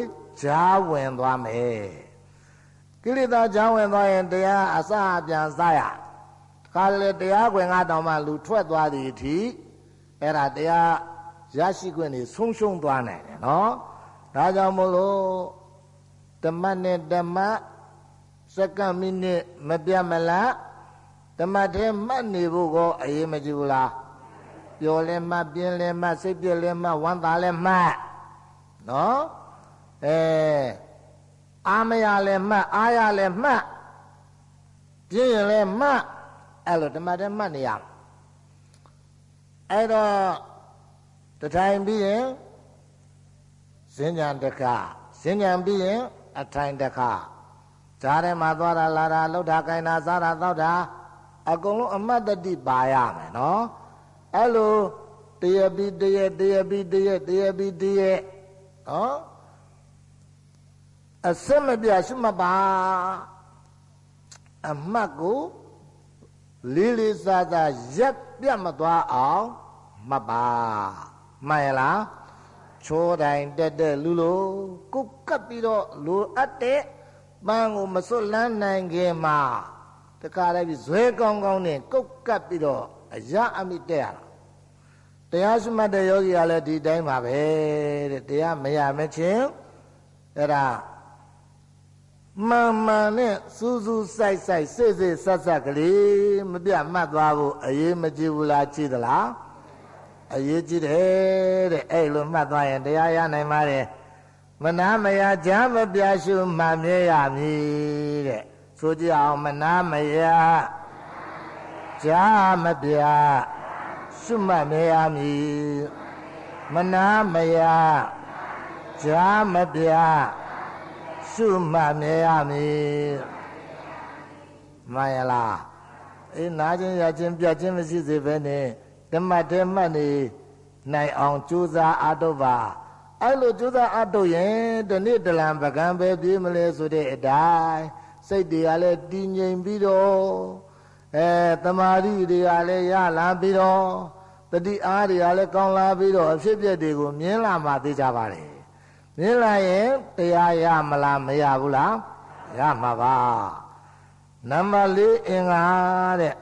ဈာဝင်သွားမယ်ကိလေသာဈာဝင်သွားရင်တရားအစအပြန်စားရခါလေတရားခွင်ကတောင်မှလူထွက်သွားသည်အထိအဲ့ဒါတရားရရှိခွင့်တွေဆုံးရှုံးသွားနိုင်တယ်နော်ဒါကြောင့်မို့လို့ဓမ္မနဲ့ဓမ္မစက္ကန့်မိနစ်မပြတ်မလားဓမ္မထဲမှတ်နေဖို့ကောအရေးမကြီးဘူးလား ပျော်လဲမှတ်ပြင်းလဲမှတ်စိတ်ပြည့်လဲမှတ်ဝမ်းသာလဲမှတ်နော်အဲအာမရလဲမှတ်အာရလဲမှတ်ပြင်းရင်လဲမှတ်အဲ့လိုဓမ္မထဲမှတ်နေရအဲ့တော့တထိုင်ပြီးရင်ဇင်ညာတခဇင်ညာပြီးရင်အထိုင်တခဈာထဲမှာသွားတာလာတာလှုပ်တာကိုင်းတာစားတာတောက်တာအကုန်လုံးအမတ်တတိပါရမယ်နော် အဲ့လိုတရပိတရတရပိတရတရပိတရနော်အစမပြရှုမပါအမှတ်ကိုလေးလေးစားစားရက်ပြတ်မသွားအောင်မှတ်ပါမှန်ရလားချိုးတိုင်းတက်တဲ့လူလိုကုတ်ကပ်ပြီးတော့လိုအပ်တဲ့ပန်းကိုမစွတ်လန်းနိုင်ခင်မှာတခါလည်းပြီးဇွဲကောင်းကောင်းနဲ့ကုတ်ကပ်ပြီးတော့အရာအမိတက်ရတာ တရားရှိမှတ်တဲ့ယောဂီကလည်းဒီတိုင်းပါပဲတဲ့တရားမရမချင်းအဲ့ဒါမှန်မှန်နဲ့စူးစူးဆိုင်ဆိုင်စိတ်စိတ်ဆက်ဆက်ကလေးမပြတ်မှတ်သွားဖို့အရေးမကြီးဘူးလားကြည့်သလားအရေးကြီးတယ်တဲ့အဲ့လိုမှတ်သွားရင်တရားရနိုင်ပါတယ်မနာမယကြားမပြရှုမှမြဲရမည်တဲ့ဆိုကြအောင်မနာမယကြားမပြ ရှုမှတ်မြဲရမည်မနာမယကြားမပြရှုမှတ်မြဲရမည်မှန်ရလားအေးနာခြင်းရခြင်းပြခြင်းမရှိစေဘဲနဲ့ဓမ္မတေမှတ်နေနိုင်အောင်ကြိုးစားအားထုတ်ပါအဲ့လိုကြိုးစားအားထုတ်ရင်ဒီနေ့တလံပကံပဲပြေးမလဲဆိုတဲ့အတိုင်းစိတ်တွေကလည်းတည်ငြိမ်ပြီးတော့အဲတမာရီတွေကလည်းရလာပြီးတော့ တတိအားတွေကလည်းကောင်းလာပြီးတော့အဖြစ်အပျက်တွေကိုမြင်လာမှသိကြပါတယ်မြင်လာရင်တရားရမလားမရဘူးလားရမှာပါနံပါတ်၄အင်္ဂါတဲ့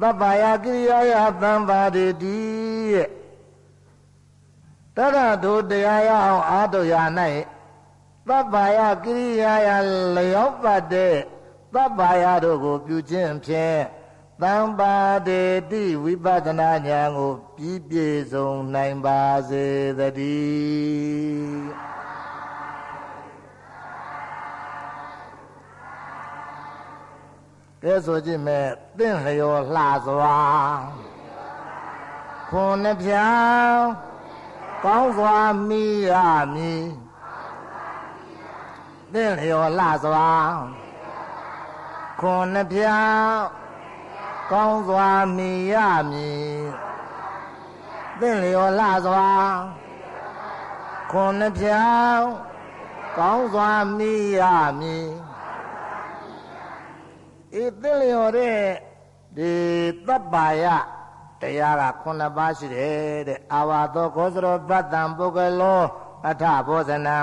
သဗ္ဗယကိရိယာယသံပါတိတိရဲ့တရတို့တရားရအောင်အာတုရ၌သဗ္ဗယကိရိယာယလျောပတ်တဲ့သဗ္ဗယတို့ကိုပြုခြင်းဖြင့် သံပါတေတိဝိပဿနာဉာဏ်ကိုပြီးပြည့်စုံနိုင်ပါစေတည်းကဲဆိုကြည့်မယ်တင့်လျော်လှစွာခွန်နှပြကောင်းစွာမိရမည်တင့်လျော်လှစွာခွန်နှပြ ကောင်းစွာမိရမည်တင့်လျော်လှစွာခွန်နှပြကောင်းစွာမိရမည်ဤသင်လျော်တဲ့ဒီသဗ္ဗာယတရားက9ပါးရှိတယ်တဲ့အာဝါသောခောစရောပတ္တံပုဂ္ဂလောအထဘောဇနံ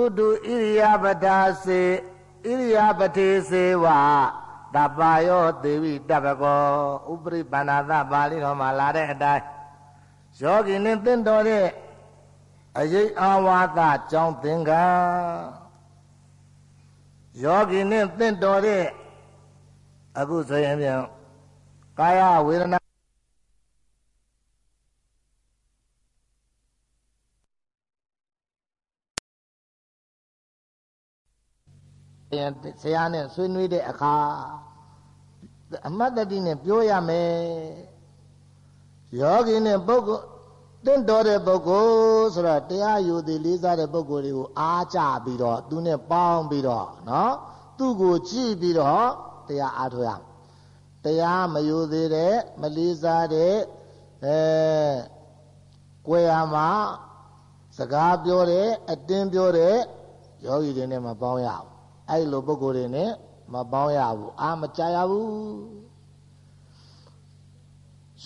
ဥတုဣရိယပတာစေဣရိယပတိစေဝ တပ္ပယောသေဝိတပ္ပကောဥပရိပန္နာသပါဠိတော်မှာလာတဲ့အတိုင်းယောဂီနဲ့သင်တော်တဲ့အရေးအာဝါဒကြောင့်သင်္ကယောဂီနဲ့သင်တော်တဲ့အခုဆိုရင်ပြန်ကာယဝေဒနာ ဆရာနဲ့ဆွေးနွေးတဲ့အခါအမတ်တတိနဲ့ပြောရမယ်ယောဂီနဲ့ပုဂ္ဂိုလ်တင့်တော်တဲ့ပုဂ္ဂိုလ်ဆိုတော့တရားယူသည်လေးစားတဲ့ပုဂ္ဂိုလ်တွေကိုအားကြပြီးတော့သူနဲ့ပေါင်းပြီးတော့နော်သူ့ကိုကြည့်ပြီးတော့တရားအားထုတ်ရတရားမယူသေးတဲ့မလေးစားတဲ့အဲကိုယ်ရမှာစကားပြောတဲ့အတင်းပြောတဲ့ယောဂီတွေနဲ့မပေါင်းရဘူး အဲ့လိုပုဂ္ဂိုလ်တွေနဲ့မပေါင်းရဘူးအာမကြရဘူး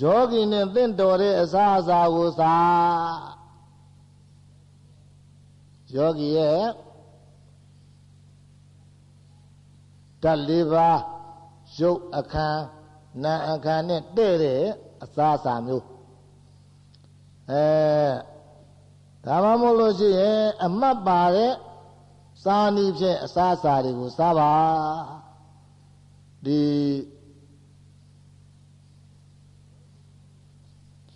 ယောဂီနဲ့တင့်တော်တဲ့အစာအစာကိုစားယောဂီရဲ့ဓာတ်လေးပါးရုပ်အခန်းနာအခန်းနဲ့တဲ့တဲ့အစာအစာမျိုးအဲဒါမှမဟုတ်လို့ရှိရင်အမတ်ပါတဲ့ စာနီးဖြင့်အစာအစာတွေကိုစားပါဒီ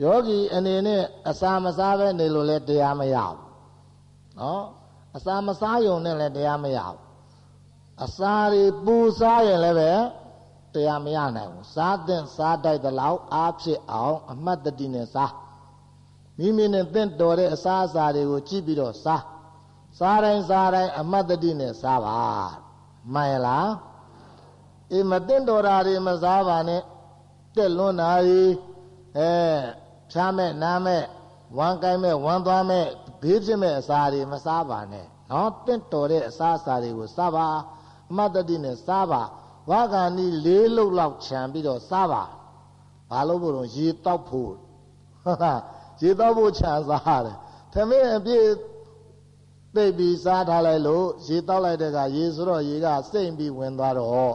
ယောဂီအနေနဲ့အစာမစားပဲနေလို့လည်းတရားမရဘူးနော်အစာမစားယုံနဲ့လည်းတရားမရဘူးအစာတွေပူစားရင်လည်းပဲတရားမရနိုင်ဘူးစားတဲ့စားတိုက်သလောက်အားဖြစ်အောင်အမှတ်တတိနဲ့စားမိမိနဲ့တင့်တော်တဲ့အစာအစာတွေကိုကြည့်ပြီးတော့စား စားတိုင်းစားတိုင်းအမတ်တတိနဲ့စားပါမှန်လားအေးမသိတော်တာတွေမစားပါနဲ့တက်လွန်းတာကြီးအဲဖြားမဲ့နားမဲ့ဝမ်းကိုင်းမဲ့ဝမ်းသွားမဲ့ဘေးဖြစ်မဲ့အစာတွေမစားပါနဲ့နော်တင့်တော်တဲ့အစာအစာတွေကိုစားပါအမတ်တတိနဲ့စားပါဝါကဏီလေးလုတ်လောက်ခြံပြီးတော့စားပါဘာလို့ဘုံရေတောက်ဖို့ဟုတ်လားရေတောက်ဖို့ခြံစားတယ်သမင်းအပြည့် သိပ်ပြီးစားထားလိုက်လို့ရေတောက်လိုက်တဲ့ကရေဆိုတော့ရေကစိမ့်ပြီးဝင်သွားတော့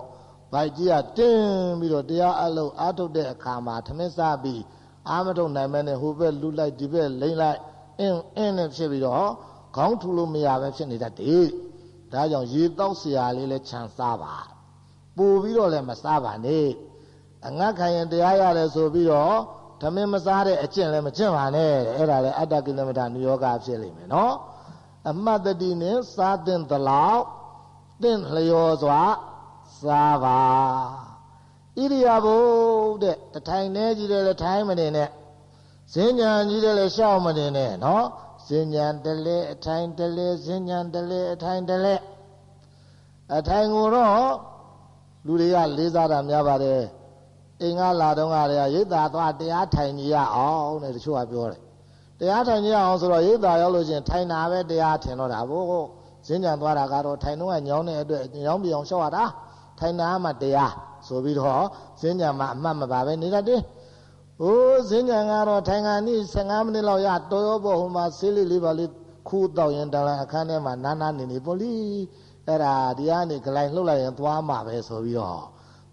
ဗိုက်ကြီးကတင်းပြီးတော့တရားအလုံးအာထုတ်တဲ့အခါမှာထမင်းစားပြီးအာမထုတ်နိုင်မဲနဲ့ဟိုဘက်လူလိုက်ဒီဘက်လိမ့်လိုက်အင်းအင်းနဲ့ဖြစ်ပြီးတော့ခေါင်းထူလို့မရပဲဖြစ်နေတတ်တယ်။ဒါကြောင့်ရေတောက်ဆရာလေးလည်းခြံစားပါ။ပူပြီးတော့လည်းမစားပါနဲ့။အငတ်ခံရင်တရားရတယ်ဆိုပြီးတော့ထမင်းမစားတဲ့အကျင့်လည်းမကျင့်ပါနဲ့။အဲ့ဒါလည်းအတ္တကိလမတနိယောဂအဖြစ်လိမ့်မယ်နော်။ အမှတ်တတိနဲ့စားတဲ့သလောက်တင့်လျော်စွာစားပါဣရိယာပုတဲ့တထိုင်နေကြီးတယ်လည်းထိုင်မနေနဲ့ဇင်းညာကြီးတယ်လည်းရှောက်မနေနဲ့နော်ဇင်းညာတလဲအထိုင်တလဲဇင်းညာတလဲအထိုင်တလဲအထိုင်ကိုတော့လူတွေကလေးစားတာများပါတယ်အိမ်ကလာတော့ကလည်းရိတ်သာသွားတရားထိုင်ကြရအောင်တဲ့တချို့ကပြောတယ် တရားထိုင်ကြအောင်ဆိုတော့ရိပ်သာရောက်လို့ချင်းထိုင်တာပဲတရားထင်တော့တာဘို့ဇင်းကြံသွားတာကတော့ထိုင်တော့ညောင်းတဲ့အတွက်ညောင်းပြောင်လျှော့ရတာထိုင်တာမှတရားဆိုပြီးတော့ဇင်းကြံမှာအမှတ်မပါပဲနေတတ်တယ်ဟိုးဇင်းကြံကတော့ထိုင်ခံนี่15မိနစ်လောက်ရတော်ရောပေါ့ဟိုမှာဆေးလေးလေးပါလေးခူးတော့ရင်တလန်အခန်းထဲမှာနားနားနေနေပေါ့လीအဲ့ဒါဒီကနေဂလိုင်လှုပ်လိုက်ရင်သွားမှာပဲဆိုပြီးတော့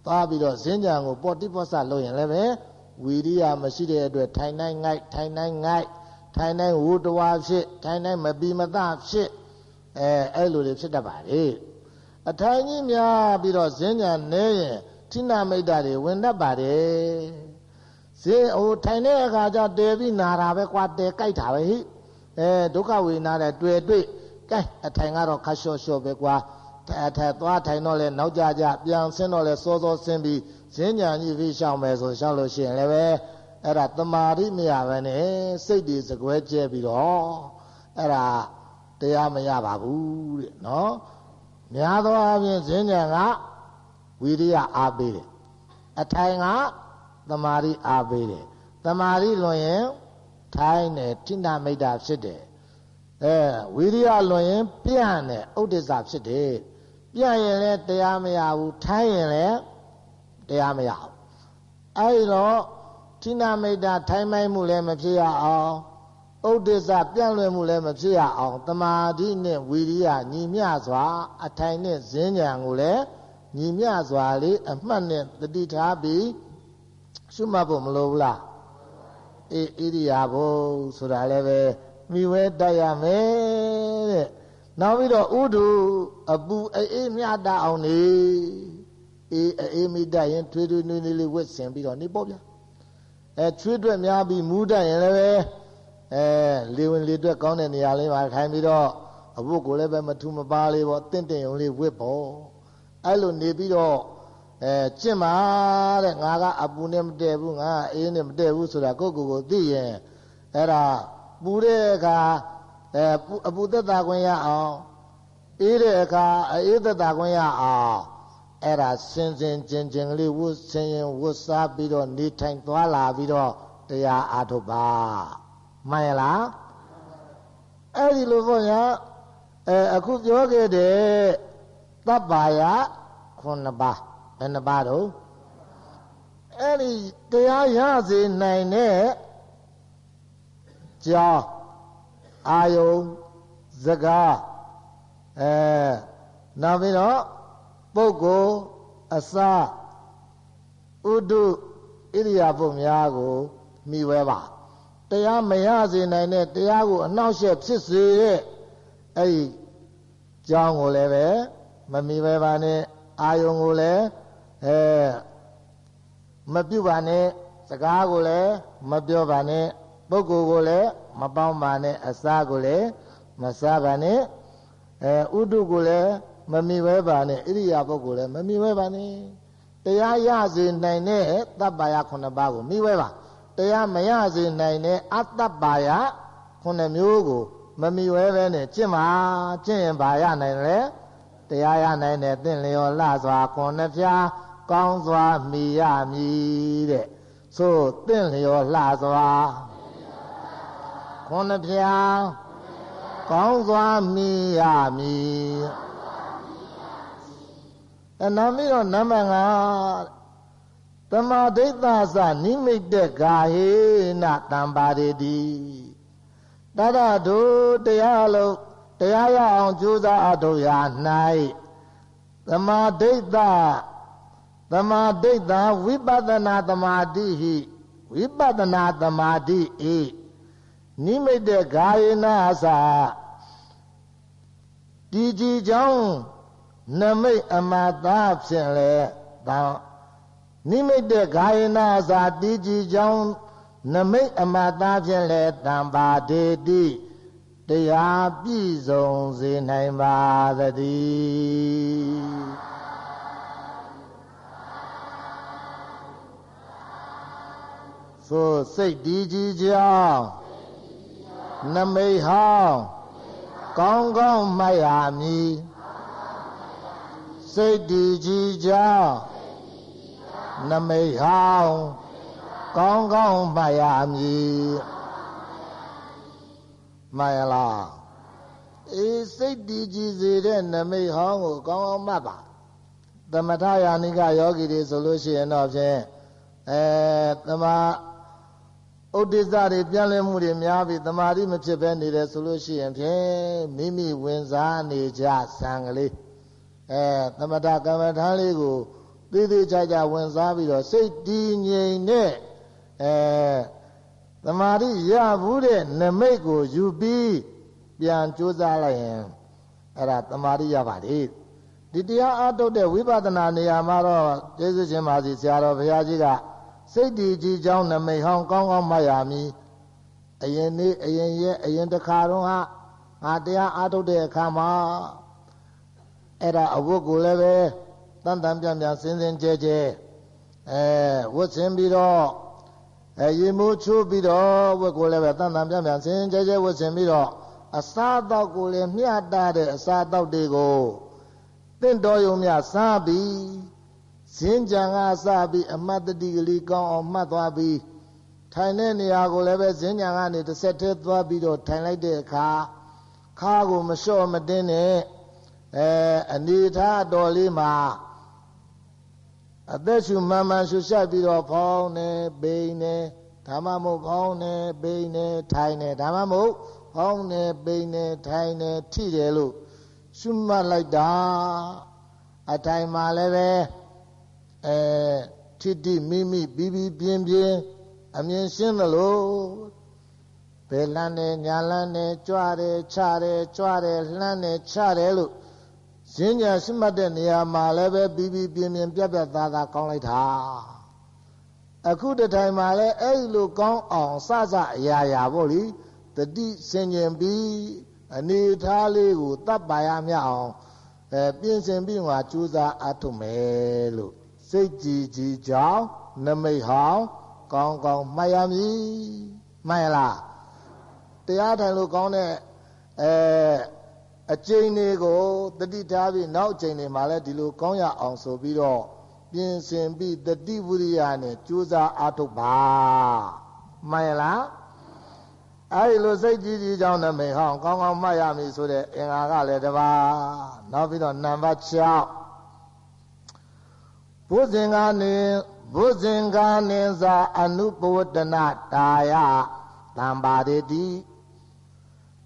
သွားပြီးတော့ဇင်းကြံကိုပေါ်တိပေါ်ဆလုပ်ရင်လည်းပဲဝီရိယမရှိတဲ့အတွက်ထိုင်နိုင်ငိုက်ထိုင်နိုင်ငိုက် ထိုင်တိုင်းဝူတဝါဖြစ်ထိုင်တိုင်းမပီမသဖြစ်အဲအဲ့လိုတွေဖြစ်တတ်ပါလေအထိုင်ကြီးများပြီးတော့ဇင်းညာနဲရင်ထိနာမိတ်တာတွေဝင်တတ်ပါတယ်ဇင်းဟိုထိုင်တဲ့အခါကျတဲပြီးနာတာပဲကွာတဲကြိုက်တာပဲဟိအဲဒုက္ခဝေနာတဲ့တွေ့တွေ့ကဲအထိုင်ကတော့ခါလျှော့လျှော့ပဲကွာအထက်သွားထိုင်တော့လဲနောက်ကြကြပြန်ဆင်းတော့လဲစောစောဆင်းပြီးဇင်းညာကြီးပြီးရှောင်မယ်ဆိုရှောင်လို့ရှိရင်လည်းပဲ အဲ့ဒါတမာရိမရပဲနဲ့စိတ်တွေစကွဲကျဲပြီးတော့အဲ့ဒါတရားမရပါဘူးတဲ့နော်များသောအားဖြင့်ဈဉ္ဉံကဝိရိယအားပေးတယ်အထိုင်ကတမာရိအားပေးတယ်တမာရိလွန်ရင်ထိုင်းတယ်ဋ္ဌိမိတ်တာဖြစ်တယ်အဲဝိရိယလွန်ရင်ပြန့်တယ်ဥဒိစ္စဖြစ်တယ်ပြန့်ရင်လည်းတရားမရဘူးထိုင်းရင်လည်းတရားမရဘူးအဲဒီတော့ ထိနာမိတ်တာထိုင်မိုင်းမှုလည်းမဖြစ်ရအောင်ဥဒိစ္စပြန့်လွင့်မှုလည်းမဖြစ်ရအောင်တမာတိနဲ့ဝီရိယညီမျှစွာ အထိုင်နဲ့ဇင်းဉဏ်ကိုလည်းညီမျှစွာလေးအမှတ်နဲ့တတိထားပြီးရှုမှတ်ဖို့မလိုဘူးလားအေးဣရိယာပုဆိုတာလည်းပဲမိဝဲတိုက်ရမယ်တဲ့နောက်ပြီးတော့ဥဒုအပူအေးမြတာအောင်နေအေးအေးမိတတ်ရင်ထွေးထွေးနွေးနွေးလေးဝတ်ဆင်ပြီးတော့နေပေါ့ဗျာ အဲချွေးတွက်များပြီးမူးတတ်ရင်လည်းပဲအဲလေဝင်လေတွက်ကောင်းတဲ့နေရာလေးမှာထိုင်ပြီးတော့အဘုတ်ကိုလည်းပဲမထူမပါလေးပေါ့တင့်တင့်ုံလေးဝတ်ပေါ့အဲ့လိုနေပြီးတော့အဲကျင့်ပါတဲ့ငါကအပူနဲ့မတည့်ဘူးငါအေးနဲ့မတည့်ဘူးဆိုတာကိုယ့်ကိုယ်ကိုသိရင်အဲ့ဒါပူတဲ့အခါအဲအပူသက်သာခွင့်ရအောင်အေးတဲ့အခါအေးသက်သာခွင့်ရအောင် အဲ့ဒါစင်စင်ကျင်ကျင်လေးဝတ်ဆင်ရင်ဝတ်စားပြီးတော့နေထိုင်သွားလာပြီးတော့တရားအားထုတ်ပါမှန်ရလားအဲ့ဒီလိုပေါ့ညာအဲအခုပြောခဲ့တဲ့သဗ္ဗာယခုနှစ်ပါးဘယ်နှပါးတော့အဲ့ဒီတရားရစေနိုင်တဲ့ကြောင်းအာယုံစကားအဲနောက်ပြီးတော့ ပုဂ္ဂိုလ်အစာဥဒုဣရိယာပုများကိုမိဝဲပါတရားမရစေနိုင်တဲ့တရားကိုအနှောက်အယှက်ဖြစ်စေတဲ့အဲ့ဒီကြောင်းကိုလည်းပဲမမိဝဲပါနဲ့အာယုံကိုလည်းအဲမပြုတ်ပါနဲ့စကားကိုလည်းမပြောပါနဲ့ပုဂ္ဂိုလ်ကိုလည်းမပေါင်းပါနဲ့အစာကိုလည်းမစားပါနဲ့အဲဥဒုကိုလည်း မမီဝဲပါနဲ့ဣရိယာပုဂ္ဂိုလ်လည်းမမီဝဲပါနဲ့တရားရစေနိုင်တဲ့တပ္ပါယခုနှစ်ပါးကိုမိဝဲပါတရားမရစေနိုင်တဲ့အတ္တပါယခုနှစ်မျိုးကိုမမီဝဲပဲနဲ့ကျင့်ပါကျင့်ရင်ဘာရနိုင်လဲတရားရနိုင်တဲ့သင်လျော်လှစွာခွန်နှဖျားကောင်းစွာမိရမည်တဲ့သို့သင်လျော်လှစွာခွန်နှဖျားကောင်းစွာမိရမည် အနာမိတော့နံပါတ်5တမာဒိဋ္ဌသနိမိတ်တဲ့ဂါဟေနတံပါရေတိတရဒုတရားလုံးတရားရအောင်ကြိုးစားအထောက်ရာ၌သမာဒိဋ္ဌသမာဒိဋ္ဌဝိပဿနာသမာဓိဟိဝိပဿနာသမာဓိဤနိမိတ်တဲ့ဂါယနာအစာဒီကြည်ကြောင့် နမိတ်အမသာဖြင့်လေတောင်းနိမိတ်တဲ့ဂါယနာအစာဒီကြည်ကြောင့်နမိတ်အမသာဖြင့်လေတံပါဒေတိတရားပြည့်စုံစေနိုင်ပါသတည်းဆိုစိတ်ဒီကြီးကြောင်းနမိတ်ဟောင်းကောင်းကောင်းမှတ်ရမည် စိတ်ဒီကြီးကြောင်းနမိတ်ဟောင်းကောင်းကောင်းမှတ်ရမည်မှန်လားအေးစိတ်တည်ကြည်စေတဲ့နမိတ်ဟောင်းကိုကောင်းကောင်းမှတ်ပါသမထယာနိကယောဂီတွေဆိုလို့ရှိရင်တော့ဖြင့်အဲသမာဥဒိစ္စတွေပြန်လဲမှုတွေများပြီးတမာတိမဖြစ်ဘဲနေတယ်ဆိုလို့ရှိရင်ဖြင့်မိမိဝင်စားနေကြဆံကလေး အဲသမထကမ္မထာလေးကိုသေးသေးချာချာဝင်စားပြီးတော့စိတ်တည်ငြိမ်တဲ့အဲတမာတိရဘူးတဲ့နမိတ်ကိုယူပြီးပြန်ကြိုးစားလိုက်ရင်အဲ့ဒါတမာတိရပါတယ်ဒီတရားအထုတ်တဲ့ဝိပဿနာနေရာမှာတော့ကျေးဇူးရှင်ပါစီဆရာတော်ဘုရားကြီးကစိတ်တည်ကြည်ကြောင်းနမိတ်ဟောင်းကောင်းကောင်းမှတ်ရမည်အရင်နေ့အရင်ရဲ့အရင်တစ်ခါတော့ဟာငါတရားအားထုတ်တဲ့အခါမှာ အဲ့ဒါအဝတ်ကိုလည်းပဲတန်တန်ပြန်ပြန်စင်စင်ကြဲကြဲအဲဝတ်ဆင်ပြီးတော့အဲရေမိုးချိုးပြီးတော့ဝတ်ကိုလည်းပဲတန်တန်ပြန်ပြန်စင်ကြဲကြဲဝတ်ဆင်ပြီးတော့အစားအသောက်ကိုလည်းမျှတာတဲ့အစားအသောက်တွေကိုတင့်တော်ယုံမြစားပြီးဇင်းကြံကစပြီးအမတ်တတိကလေးကောင်းအောင်မှတ်သွားပြီးထိုင်တဲ့နေရာကိုလည်းပဲဇင်းကြံကနေတစ်ဆက်တည်းသွားပြီးတော့ထိုင်လိုက်တဲ့အခါခါကိုမလျှော့မတင်းနဲ့ အဲအနေထားတော်လေးမှာအသက်ရှူမှန်မှန်ရှူရှိုက်ပြီးတော့ဖောင်းနေပိန်နေဓမ္မမို့ဖောင်းနေပိန်နေထိုင်နေဓမ္မမို့ဖောင်းနေပိန်နေထိုင်နေထိတယ်လို့ရှုမှတ်လိုက်တာအထိုင်မှာလည်းပဲအဲထိတိမိမိပြီးပြီးပြင်းပြင်းအမြင်ရှင်းသလိုဘယ်လန်းနဲ့ညာလန်းနဲ့ကြွတယ်ချတယ်ကြွတယ်လှမ်းတယ်ချတယ်လို့ ဈဉ္ညာရှိမှတ်တဲ့နေရာမှာလည်းပဲပြီးပြီးပြင်းပြင်းပြက်ပြက်သားသားကောင်းလိုက်တာအခုတထိုင်မှာလည်းအဲ့လိုကောင်းအောင်စစအရာရာပေါ့လေတတိစင်ញင်ပြီးအနေထားလေးကိုတပ်ပါရမြအောင်အဲပြင်ဆင်ပြီးမှကြိုးစားအထုတ်မယ်လို့စိတ်ကြည်ကြည်ကြောင်းနမိတ်ဟောင်းကောင်းကောင်းမှတ်ရမည်မှန်လားတရားထိုင်လို့ကောင်းတဲ့အဲ အကျိန်တွေကိုတတိထားပြီးနောက်အကျိန်တွေမှာလည်းဒီလိုကောင်းရအောင်ဆိုပြီးတော့ပြင်ဆင်ပြီးတတိဝိရိယနဲ့ကြိုးစားအားထုတ်ပါမှန်လားအဲဒီလိုစိတ်ကြီးကြီးကြောင်းနဲ့မေဟောင်းကောင်းကောင်းမှတ်ရမည်ဆိုတဲ့အင်္ဂါကလည်းတပါနောက်ပြီးတော့နံပါတ်6ဘုဇင်ကနေဘုဇင်ကနေသာအနုပဝတ္တနာတာယတံပါရတိ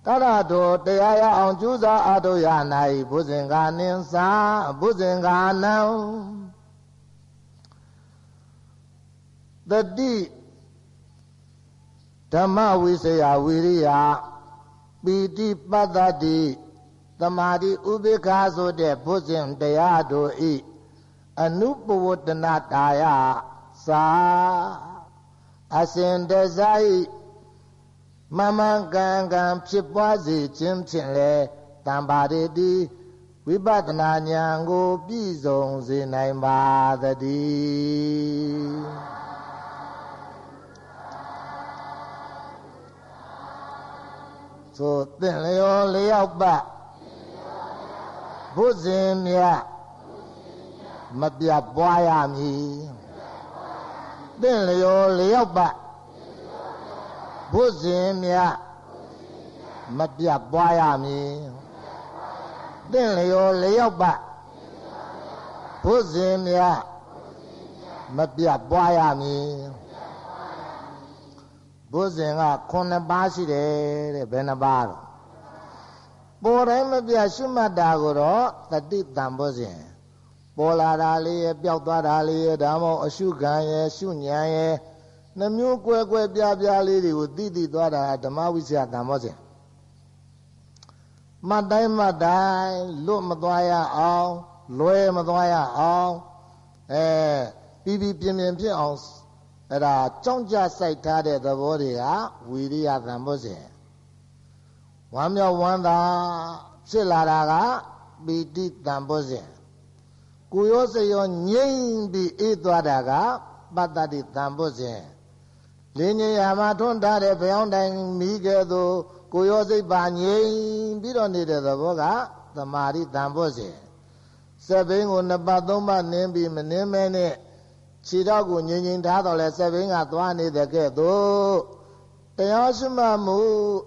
တရတောတရားရအောင်ကြိုးစားအားထုတ်ရနိုင်ဘုဇင်ကနေသာဘုဇင်ကနံတတိဓမ္မဝိစယဝိရိယပီတိပတ္တတိသမာဓိဥပိ္ပခာဆိုတဲ့ဘုဇင်တရားတို့ဤအနုပဝတ္တနာတာယသာအစဉ်တစိုက် မမကံကံဖြစ်ပွားစေခြင်းဖြင့်လေတံပါရတိဝိပဿနာဉာဏ်ကိုပြည့်စုံစေနိုင်ပါသတည်းဆိုသင်လျောလျောက်ပတ်ဘုဇင်မြတ်မပြတ်ပွားရမည်သင်လျောလျောက်ပ တ်ဘုဇင်မြတ်မပြတ်ပွားရမည်သင်လျောလျောက်ပတ်ဘုဇင်မြတ်မပြတ်ပွားရမည်ဘုဇင်က9ပါးရှိတယ်တဲ့ဘယ်နှပါးတော့ပေါ်တိုင်းမပြရှုမှတ်တာကိုတော့တတိတံဘုဇင်ပေါ်လာတာလေးရဲ့ပျောက်သွားတာလေးရဲ့ဒါမှမဟုတ်အရှုခံရဲ့ရှုဉဏ်ရဲ့ နှမျိုးကွဲကွဲပြားပြားလေးတွေကိုသိသိသွားတာဓမ္မဝိဇ္ဇာတံဘောဇင်မှတ်တိုင်းမှတ်တိုင်းလွတ်မသွားရအောင်လွဲမသွားရအောင်အဲပြီးပြီးပြင်းပြင်းဖြစ်အောင်အဲ့ဒါကြောင်းကြစိုက်ထားတဲ့သဘောတွေကဝီရိယသံဘောဇဉ်ဝမ်းမြောက်ဝမ်းသာဖြစ်လာတာကပီတိတံဘောဇဉ်ကိုရောစရောငြိမ့်ပြီးအေးသွားတာကပတ္တတိတံဘောဇဉ် လင်းကြီးရာမှာထွန်းထားတဲ့ဘယောင်းတိုင်မိကဲ့သို့ကိုရောစိတ်ပါငြိမ့်ပြီးတော့နေတဲ့သဘောကသမာဓိတံဘောဇဉ်စက်ဘိန်းကိုနှစ်ပတ်သုံးပတ်နင်းပြီးမနင်းမဲနဲ့ခြေတော့ကိုငြိမ်ငြိမ်ထားတော့လဲစက်ဘင်းကသွားနေတဲ့ကဲ့သို့တရားရှိမှမှု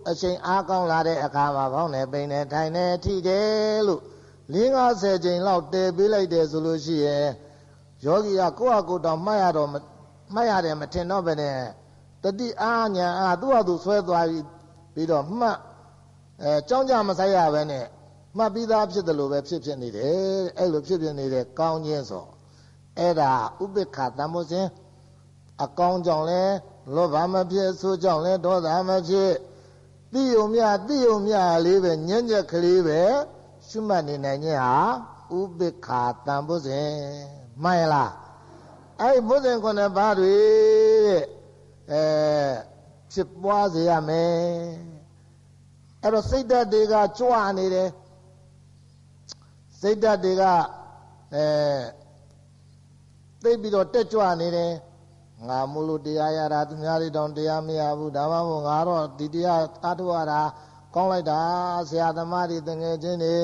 အချိန်အားကောင်းလာတဲ့အခါမှာဘောင်းနဲ့ပိန်နဲ့ထိုင်နဲ့ထိတယ်လို့50ချိန်လောက်တည်ပေးလိုက်တယ်ဆိုလို့ရှိရင်ယောဂီကကိုယ့်အကိုတောင်မှတ်ရတော့မှတ်ရတယ်မထင်တော့ပဲနဲ့ တတိအာညာအာသူ့ဟာသူဆွဲသွားပြီးပြီးတော့မှတ်အဲကြောင်းကြမဆိုင်ရပဲနဲ့မှတ်ပြီးသားဖြစ်တယ်လို့ပဲဖြစ်ဖြစ်နေတယ်အဲ့လိုဖြစ်ဖြစ်နေတဲ့ကောင်းခြင်းဆိုအဲ့ဒါဥပိ္ပခတမောစဉ်အကောင်းကြောင့်လဲလောဘမဖြစ်ဆိုးကြောင့်လဲဒေါသမဖြစ်သိယုံမြသိယုံမြလေးပဲညံ့ညက်ကလေးပဲရှုမှတ်နေနိုင်ခြင်းဟာဥပိ္ပခတံဘုဇင်မှန်လားအဲ့ဘုဇင်ခုနှစ်ပါးတွေ အဲဖြစ်ပွားစေရမယ်အဲ့တော့စိတ်ဓာတ်တွေကကြွနေတယ်စိတ်ဓာတ်တွေကအဲသိပြီးတော့တက်ကြွနေတယ်ငါမို့လို့တရားရတာသူများတွေတောင်တရားမရဘူးဒါမှမဟုတ်ငါတော့ဒီတရားအားထုတ်ရတာကောင်းလိုက်တာဆရာသမားတွေတငယ်ချင်းတွေ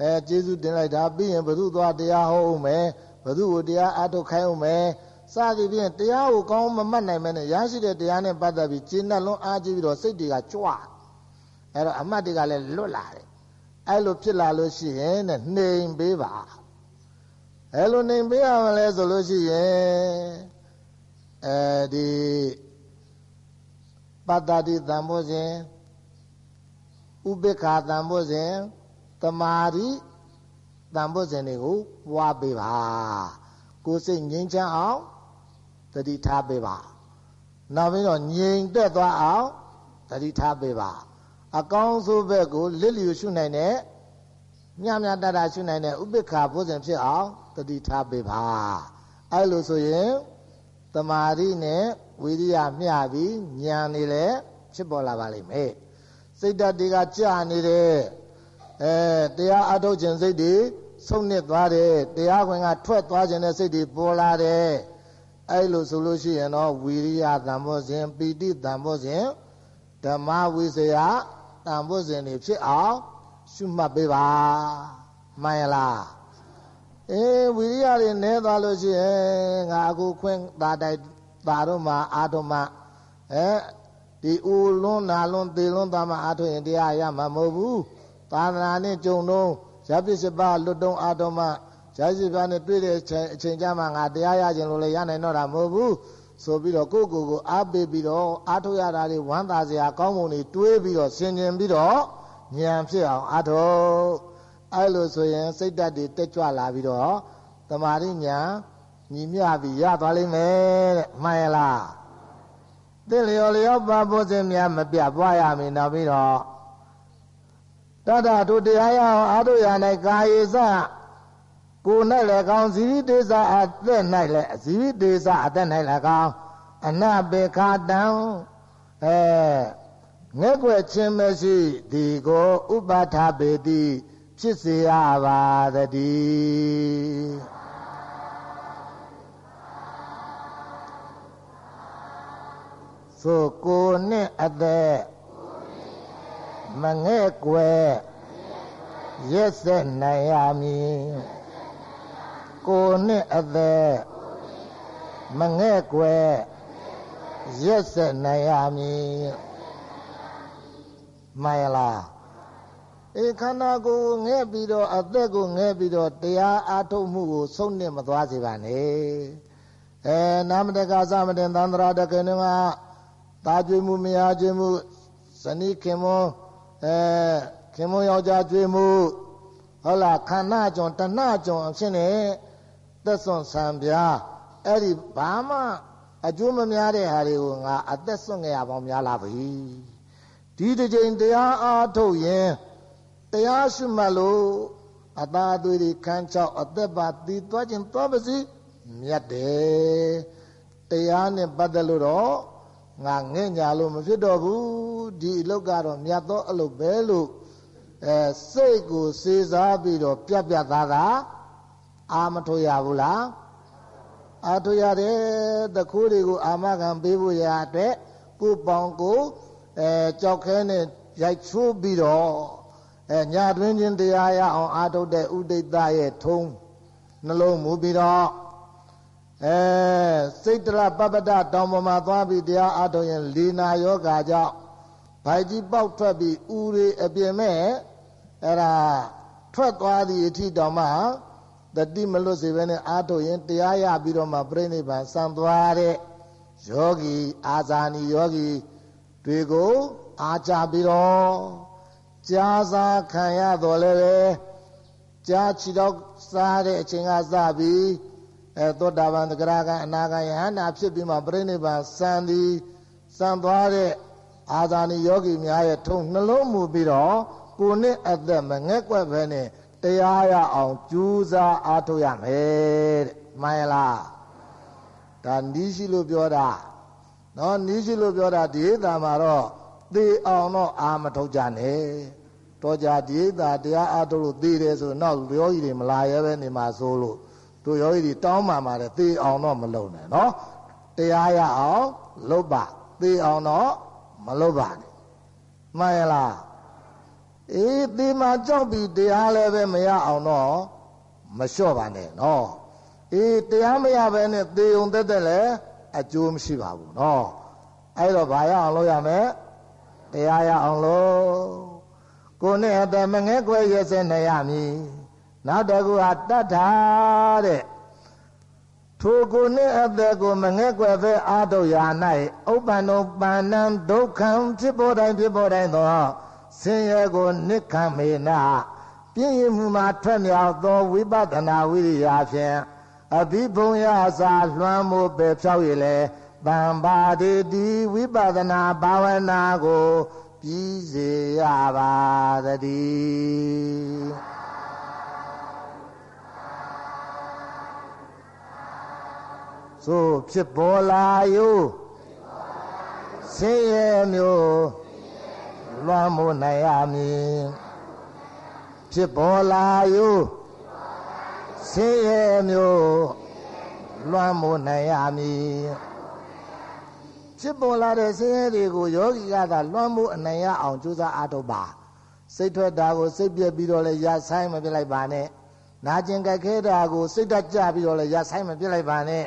အဲကျေးဇူးတင်လိုက်တာပြီးရင်ဘု து သွားတရားဟောဦးမယ်ဘု து ကိုတရားအားထုတ်ခိုင်းဦးမယ် စသည်ဖြင့်တရားကိုကောင်းမမှတ်နိုင်မဲနဲ့ရရှိတဲ့တရားနဲ့ပတ်သက်ပြီးကျင့်နှလုံးအားကြီးပြီးတော့စိတ်တွေကကြွအဲ့တော့အမှတ်တွေကလည်းလွတ်လာတယ်အဲ့လိုဖြစ်လာလို့ရှိရင်တဲ့နှိမ်ပေးပါဘယ်လိုနေပေးရမလဲဆိုလို့ရှိရင်အဲဒီပတ္တတိတံဘောဇဉ်ဥပိ္ပခာတံဘောဇဉ်တမာရီတံဘောဇဉ်တွေကိုပွားပေးပါကိုယ်စိတ်ငြိမ်းချမ်းအောင် တတိထားပေးပါနောက်ပြီးတော့ငြိမ်သက်သွားအောင်တတိထားပေးပါအကောင်းဆုံးဘက်ကိုလစ်လျူရှုနိုင်တဲ့မြမြတတရှုနိုင်တဲ့ဥပိ္ပခာဘုဇဉ်ဖြစ်အောင်တတိထားပေးပါအဲ့လိုဆိုရင်တမာရီနဲ့ဝိရိယမျှပြီးဉာဏ်နေလဲဖြစ်ပေါ်လာပါလိမ့်မယ်စိတ်ဓာတ်တွေကကြာနေတဲ့အဲတရားအထုတ်ခြင်းစိတ်တွေဆုံးနစ်သွားတယ်တရားခွင်ကထွက်သွားခြင်းတဲ့စိတ်တွေပေါ်လာတယ် အဲ့လိုဆိုလို့ရှိရင်တော့ဝီရိယတံဘောဇဉ်ပီတိတံဘောဇဉ်ဓမ္မဝိစယတံဘောဇဉ်တွေဖြစ်အောင်ရှုမှတ်ပေးပါမှန်ရလားအေးဝီရိယတွေနဲသွားလို့ရှိရင်ငါအခုခွင့်သာတိုက်သာတော့မှအာထုမှအဲဒီဦးလွန်းနာလွန်းသေလွန်းသွားမှအာထုရင်တရားရမှာမဟုတ်ဘူးသာသနာနဲ့ကြုံတော့ရပစ္စပါလွတ်တုံးအာထုမှ ရရှိပါနဲ့တွေ့တဲ့အချိန်အချိန်ကြမှာငါတရားရခြင်းလို့လည်းရနိုင်တော့တာမဟုတ်ဘူးဆိုပြီးတော့ကိုယ့်ကိုယ်ကိုအားပေးပြီးတော့အားထုတ်ရတာတွေဝမ်းသာစရာကောင်းပုံတွေတွေးပြီးတော့ဆင်ခြင်ပြီးတော့ဉာဏ်ဖြစ်အောင်အားထုတ်အဲ့လိုဆိုရင်စိတ်ဓာတ်တွေတက်ကြွလာပြီးတော့တမာရိညာညီမျှပြီးရသွားလိမ့်မယ်တဲ့မှန်ရလားသင်လျော်လျော်ပါဖို့စဉ်များမပြပွားရမည်နောက်ပြီးတော့တတတို့တရားရအောင်အားထုတ်ရနိုင်ကာယေစ ကို၌လည်းကောင်းဇီဝိတေဇအသက်၌လည်းဇီဝိတေဇအသက်၌လည်းကောင်းအနဘေခာတံအဲငဲ့ွယ်ခြင်းမရှိဒီကိုဥပထာပေတိဖြစ်စေရပါတည်းဆိုကိုနဲ့အသက်မငဲ့ွယ်ရက်ဆက်နိုင်ရမည် ကိုနဲ့အသက်မငဲ့ွယ်ရက်ဆက်နိုင်ရမည်မှန်လားအေခန္ဓာကိုယ်ငဲ့ပြီးတော့အသက်ကိုငဲ့ပြီးတော့တရားအားထုတ်မှုကိုဆုံးနေမသွားစေပါနဲ့အဲနာမတကသမတင်သန္တရာတကေနကတာကျွေးမှုမရကျွေးမှုဇနီးခင်မွန်းအဲခင်မွန်းယောက်ျားကျွေးမှုဟုတ်လားခန္ဓာကြုံတဏှကြုံအဖြစ်နဲ့ သက်စွန်ဆံပြားအဲ့ဒီဘာမှအကျိုးမများတဲ့ဟာတွေကိုငါအသက်စွန့်ကြရပေါင်းများလာပြီဒီတစ်ချိန်တရားအားထုတ်ရင်တရားရှိမှလို့အသာအသွေးတွေခန်းချောက်အသက်ပါတည်သွားခြင်းသွားပါစီမြတ်တယ်တရားနဲ့ပတ်သက်လို့တော့ငါငဲ့ညာလို့မဖြစ်တော့ဘူးဒီအလုပ်ကတော့မြတ်သောအလုပ်ပဲလို့အဲစိတ်ကိုစေစားပြီးတော့ပြက်ပြက်သားသား အာမထုတ်ရဘူးလားအာထုတ်ရတယ်တခိုးတွေကိုအာမခံပေးဖို့ရအတွက်ကိုပေါင်ကိုအဲကြောက်ခဲနဲ့ရိုက်ချိုးပြီးတော့အဲညာတွင်ချင်းတရားရအောင်အာထုတ်တဲ့ဥဒိတရဲ့ထုံးနှလုံးမူပြီးတော့အဲစိတ်တရပပဒတောင်ပေါ်မှာသွားပြီးတရားအာထုတ်ရင်လီနာယောဂါကြောင့်ဘိုက်ကြီးပေါက်ထွက်ပြီးဥရီအပြင်မဲ့အဲ့ဒါထွက်သွားသည့်အထိတောင်မှ တတိမလွတ်စေဘဲနဲ့အာထုတ်ရင်တရားရပြီးတော့မှပြိဋိဘံစံသွားတဲ့ယောဂီအာဇာနီယောဂီတွေကိုအားကြပြီးတော့ကြာစာခံရတော်လည်းပဲကြာချီတော့စားတဲ့အချိန်ကစပြီးအဲသောတာပန်တဂရကအနာဂံယဟန္တာဖြစ်ပြီးမှပြိဋိဘံစံသည်စံသွားတဲ့အာဇာနည်ယောဂီများရဲ့ထုံနှလုံးမူပြီးတော့ကိုနဲ့အသက်မငဲ့ကွက်ပဲနဲ့ တရားရအောင်ကြိုးစားအားထုတ်ရမယ်တဲ့မှန်လားဒါနီးရှိလို့ပြောတာနော်နီးရှိလို့ပြောတာဒီသာမှာတော့သေအောင်တော့အာမထုတ်ကြနဲ့တော့ကြဒီသာတရားအားထုတ်လို့သေတယ်ဆိုတော့ယောဂီတွေမလာရဲပဲနေမှာဆိုလို့တို့ယောဂီတွေတောင်းမှမှာတယ်သေအောင်တော့မလုပ်နဲ့နော်တရားရအောင်လုပ်ပါသေအောင်တော့မလုပ်ပါနဲ့မှန်ရလား အေးသေမှာကြောက်ပြီးတရားလည်းပဲမရအောင်တော့မလျှော့ပါနဲ့နော်အေးတရားမရဘဲနဲ့သေုံတက်တက်လည်းအကျိုးမရှိပါဘူးနော်အဲ့တော့ဘာရအောင်လုပ်ရမလဲတရားရအောင်လို့ကိုနဲ့အတမငဲကွယ်ရစနေရမည်နောက်တကူဟာတတ်တာတဲ့ထိုကိုနှင့်အသက်ကိုမငဲ့ကွယ်ပဲအာတုရာ၌ဥပ္ပန္နောပန္နံဒုက္ခံဖြစ်ပေါ်တိုင်းဖြစ်ပေါ်တိုင်းသော ဆင်းရဲကိုနိခံမေနာပြည့်ရမှုမှာထွက်မြောက်သောဝိပဿနာဝိရိယဖြင့်အဘိဘုံရစာလွှမ်းမိုးပဲဖြောက်ရလေတံပါတိတိဝိပဿနာဘာဝနာကိုပြီးစေရပါသတည်းသို့ဖြစ်ပေါ်လာယုဆင်းရဲမျိုး လွှမ်းမိုးနိုင်ရမည်ဖြစ်ပေါ်လာယုဆင်းရဲမျိုးလွှမ်းမိုးနိုင်ရမည်ဖြစ်ပေါ်လာတဲ့ဆင်းရဲတွေကိုယောဂီကသာလွှမ်းမိုးအနိုင်ရအောင်ကြိုးစားအားထုတ်ပါစိတ်ထွက်တာကိုစိတ်ပြက်ပြီးတော့လည်းရဆိုင်မပြစ်လိုက်ပါနဲ့နာကျင်ကြက်ခဲတာကိုစိတ်တက်ကြပြီးတော့လည်းရဆိုင်မပြစ်လိုက်ပါနဲ့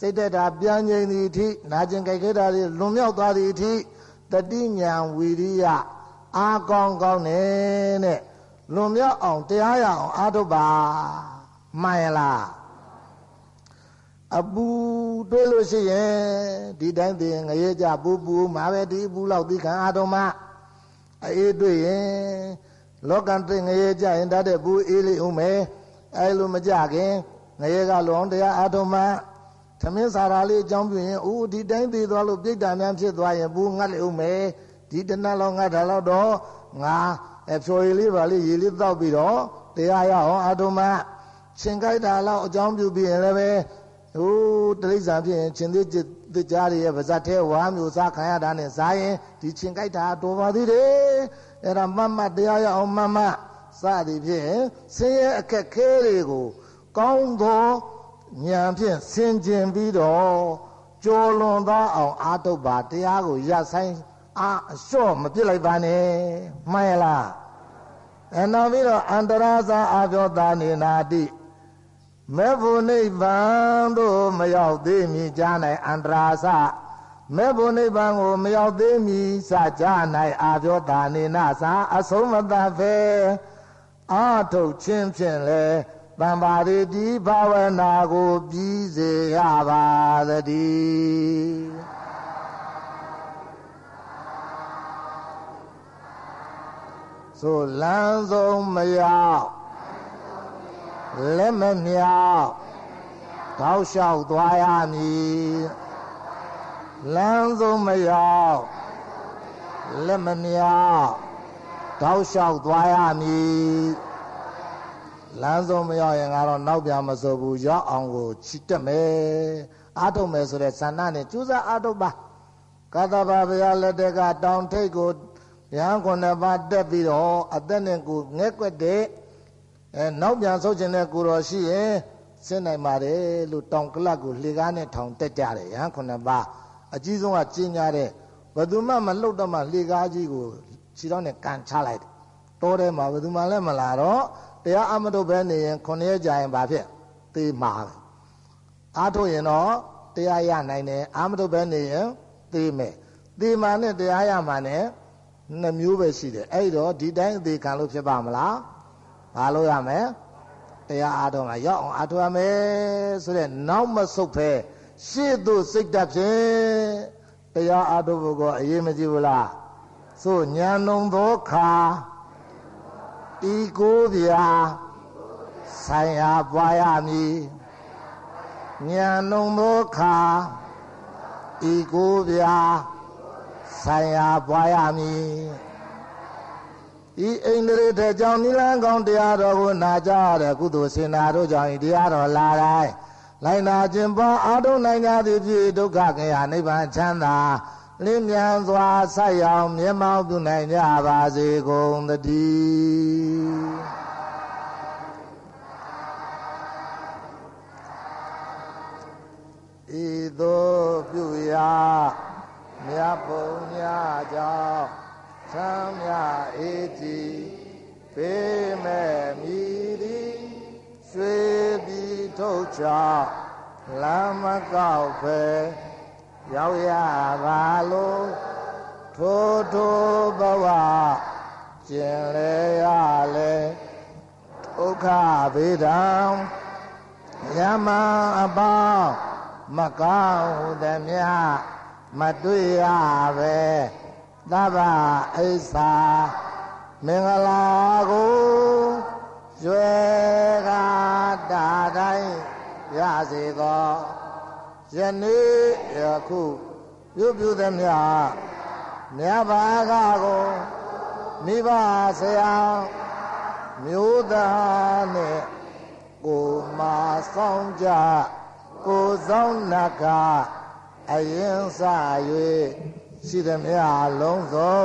စိတ်သက်တာပြန်ငြိမ်သည့်အထိနာကျင်ကြိုက်ခဲတာတွေလွန်မြောက်သွားသည့်အထိ တတိညာဝီရိယအာကောင်းကောင်းနဲ့တဲ့လွန်မြောက်အောင်တရားရအောင်အားထုတ်ပါမှန်ရလားအပူတွေးလို့ရှိရင်ဒီတိုင်းသိငရဲကြပူပူမှာပဲဒီပူလောက်ဒီခံအားထုတ်မှအေးတွေ့ရင်လောကံသိငရဲကြရင်တတ်တဲ့ပူအေးလေးဦးမယ်အဲလိုမကြခင်ငရဲကလွန်တရားအားထုတ်မှ သမင်းစာရာလေးအကြောင်းပြရင်အိုးဒီတိုင်းသေးသွားလို့ပြိတ္တာများဖြစ်သွားရင်ဘူးငတ်လေဦးမယ်ဒီတနတ်လောက်ငတ်တာတော့တော့ငါအဖြော်ရည်လေးပါလေးရေလေးတောက်ပြီးတော့တရားရအောင်အာထုမရှင်ကြိုက်တာလောက်အကြောင်းပြုပြီးရင်လည်းပဲဟိုတိရစ္ဆာန်ဖြစ်ရင်ရှင်သေးတကြားရဲ့ဗဇတ်ထဲဝါမျိုးစားခံရတာနဲ့စားရင်ဒီရှင်ကြိုက်တာတော်ပါသေးတယ်အဲ့ဒါမမတရားရအောင်မမစသည်ဖြင့်ဆင်းရဲအခက်ခဲတွေကိုကောင်းသော ဉာဏ်ဖြင့်ဆင်ကျင်ပြီးတော့ကြော်လွန်သွားအောင်အာတုပ်ပါတရားကိုရဆိုင်အာအလျှော့မပြစ်လိုက်ပါနဲ့မှန်ရလားအဲနောက်ပြီးတော့အန္တရာစာအာပြောတာနေနာတိမေဖို့နိဗ္ဗာန်သို့မရောက်သေးမီကြားနိုင်အန္တရာစမေဖို့နိဗ္ဗာန်ကိုမရောက်သေးမီစကြားနိုင်အာပြောတာနေနာစာအဆုံးမတတ်ပဲအာထုတ်ခြင်းဖြင့်လေ တံပါရီတိဘာဝနာကိုပြီးစေရပါသတည်းဆိုလမ်းဆုံးမရောက်လက်မမြောက်တောက်လျှောက်သွားရမည်လမ်းဆုံးမရောက်လက်မမြောက်တောက်လျှောက်သွားရမည် လမ်းဆုံးမရောက်ရင်ကတော့နောက်ပြန်မစိုးဘူးရောက်အောင်ကိုချစ်တက်မယ်အားထုတ်မယ်ဆိုတဲ့ဆန္ဒနဲ့ကြိုးစားအားထုတ်ပါကသဗ္ဗဗျာလက်တကတောင်ထိတ်ကိုရဟန်းခုနှစ်ပါးတက်ပြီးတော့အသက်နဲ့ကိုငဲ့ကွက်တဲ့အဲနောက်ပြန်ဆုတ်ခြင်းတဲ့ကိုတော်ရှိရင်ဆင်းနိုင်ပါတယ်လို့တောင်ကလပ်ကိုလှေကားနဲ့ထောင်တက်ကြတယ်ရဟန်းခုနှစ်ပါးအကြီးဆုံးကကျင်းညာတဲ့ဘယ်သူမှမလှုပ်တော့မှလှေကားကြီးကိုခြေထောက်နဲ့ကန်ချလိုက်တယ်တောထဲမှာဘယ်သူမှလည်းမလာတော့ တရားအမထုတ်ပဲနေရင်9ရက်ကြာရင်ဘာဖြစ်သေမှာပဲအားထုတ်ရင်တော့တရားရနိုင်တယ်အာမထုတ်ပဲနေရင်သေမယ်သေမှာနဲ့တရားရမှာနဲ့နှမျိုးပဲရှိတယ်အဲ့တော့ဒီတိုင်းအသေးခံလို့ဖြစ်ပါမလားဘာလို့ရမလဲတရားအားထုတ်မှာရောက်အောင်အားထုတ်ရမယ်ဆိုတဲ့နောက်မဆုတ်ဖဲရှေ့သို့စိတ်တက်ဖြင့်တရားအားထုတ်ဖို့ကအရေးမကြီးဘူးလားဆိုညာနုံသောခါ ဤကိုဗျာဆိုင်ရာပွားရမည်ညာနုံသောခါဤကိုဗျာဆိုင်ရာပွားရမည်ဤအိန္ဒြေထကြောင့်နိလန်းကောင်းတရားတော်ကိုနာကြရတဲ့ကုသိုလ်စင်နာတို့ကြောင့်ဤတရားတော်လာတိုင်းလိုက်နာခြင်းပွားအာထုံနိုင်ကြသည်ဖြစ်ဒုက္ခခရာနိဗ္ဗာန်ချမ်းသာ လင်းမြန်စွာဆက်ရောက်မြတ်မောက်ပြုနိုင်ကြပါစေကုန်သတည်းဤသို့ပြုရာမြတ်ဘုံညာကြောင့်သံမြအေတိပေးမဲ့မိသည်ရွှေပြီးထုတ်ချလမ်းမကောက်ဖဲ ရောက်ရပါလို့ထိုးထိုးဘဝကျင်လေရလေဥပက္ခဗေဒံယမအပေါင်းမကောင်းသမျှမတွေ့ရပဲသဗ္ဗအိစ္ဆာမင်္ဂလာကိုရွယ်ကားတာတိုင်းရစေသော ယနေ့ယခုပြုပြုသမျှမြတ်ဘာကကိုမိဘဆရာမျိုးသားနဲ့ကိုမာဆောင်ကြကိုဆောင်နကအရင်စ၍ရှိသမျှလုံးစုံ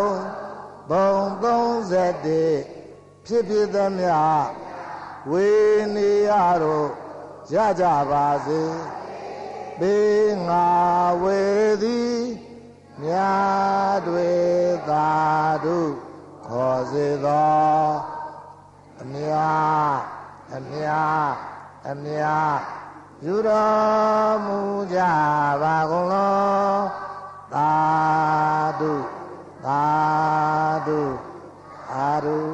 ဘုံ31ဖြစ်ဖြစ်သမျှဝေနေရတို့ရကြပါစေ ပေငါဝေသည်မြာတွေသာတို့ခေါ်စေသောအမြာအမြာအမြာယူတော်မူကြပါကုန်လောသာဓုသာဓုအာရု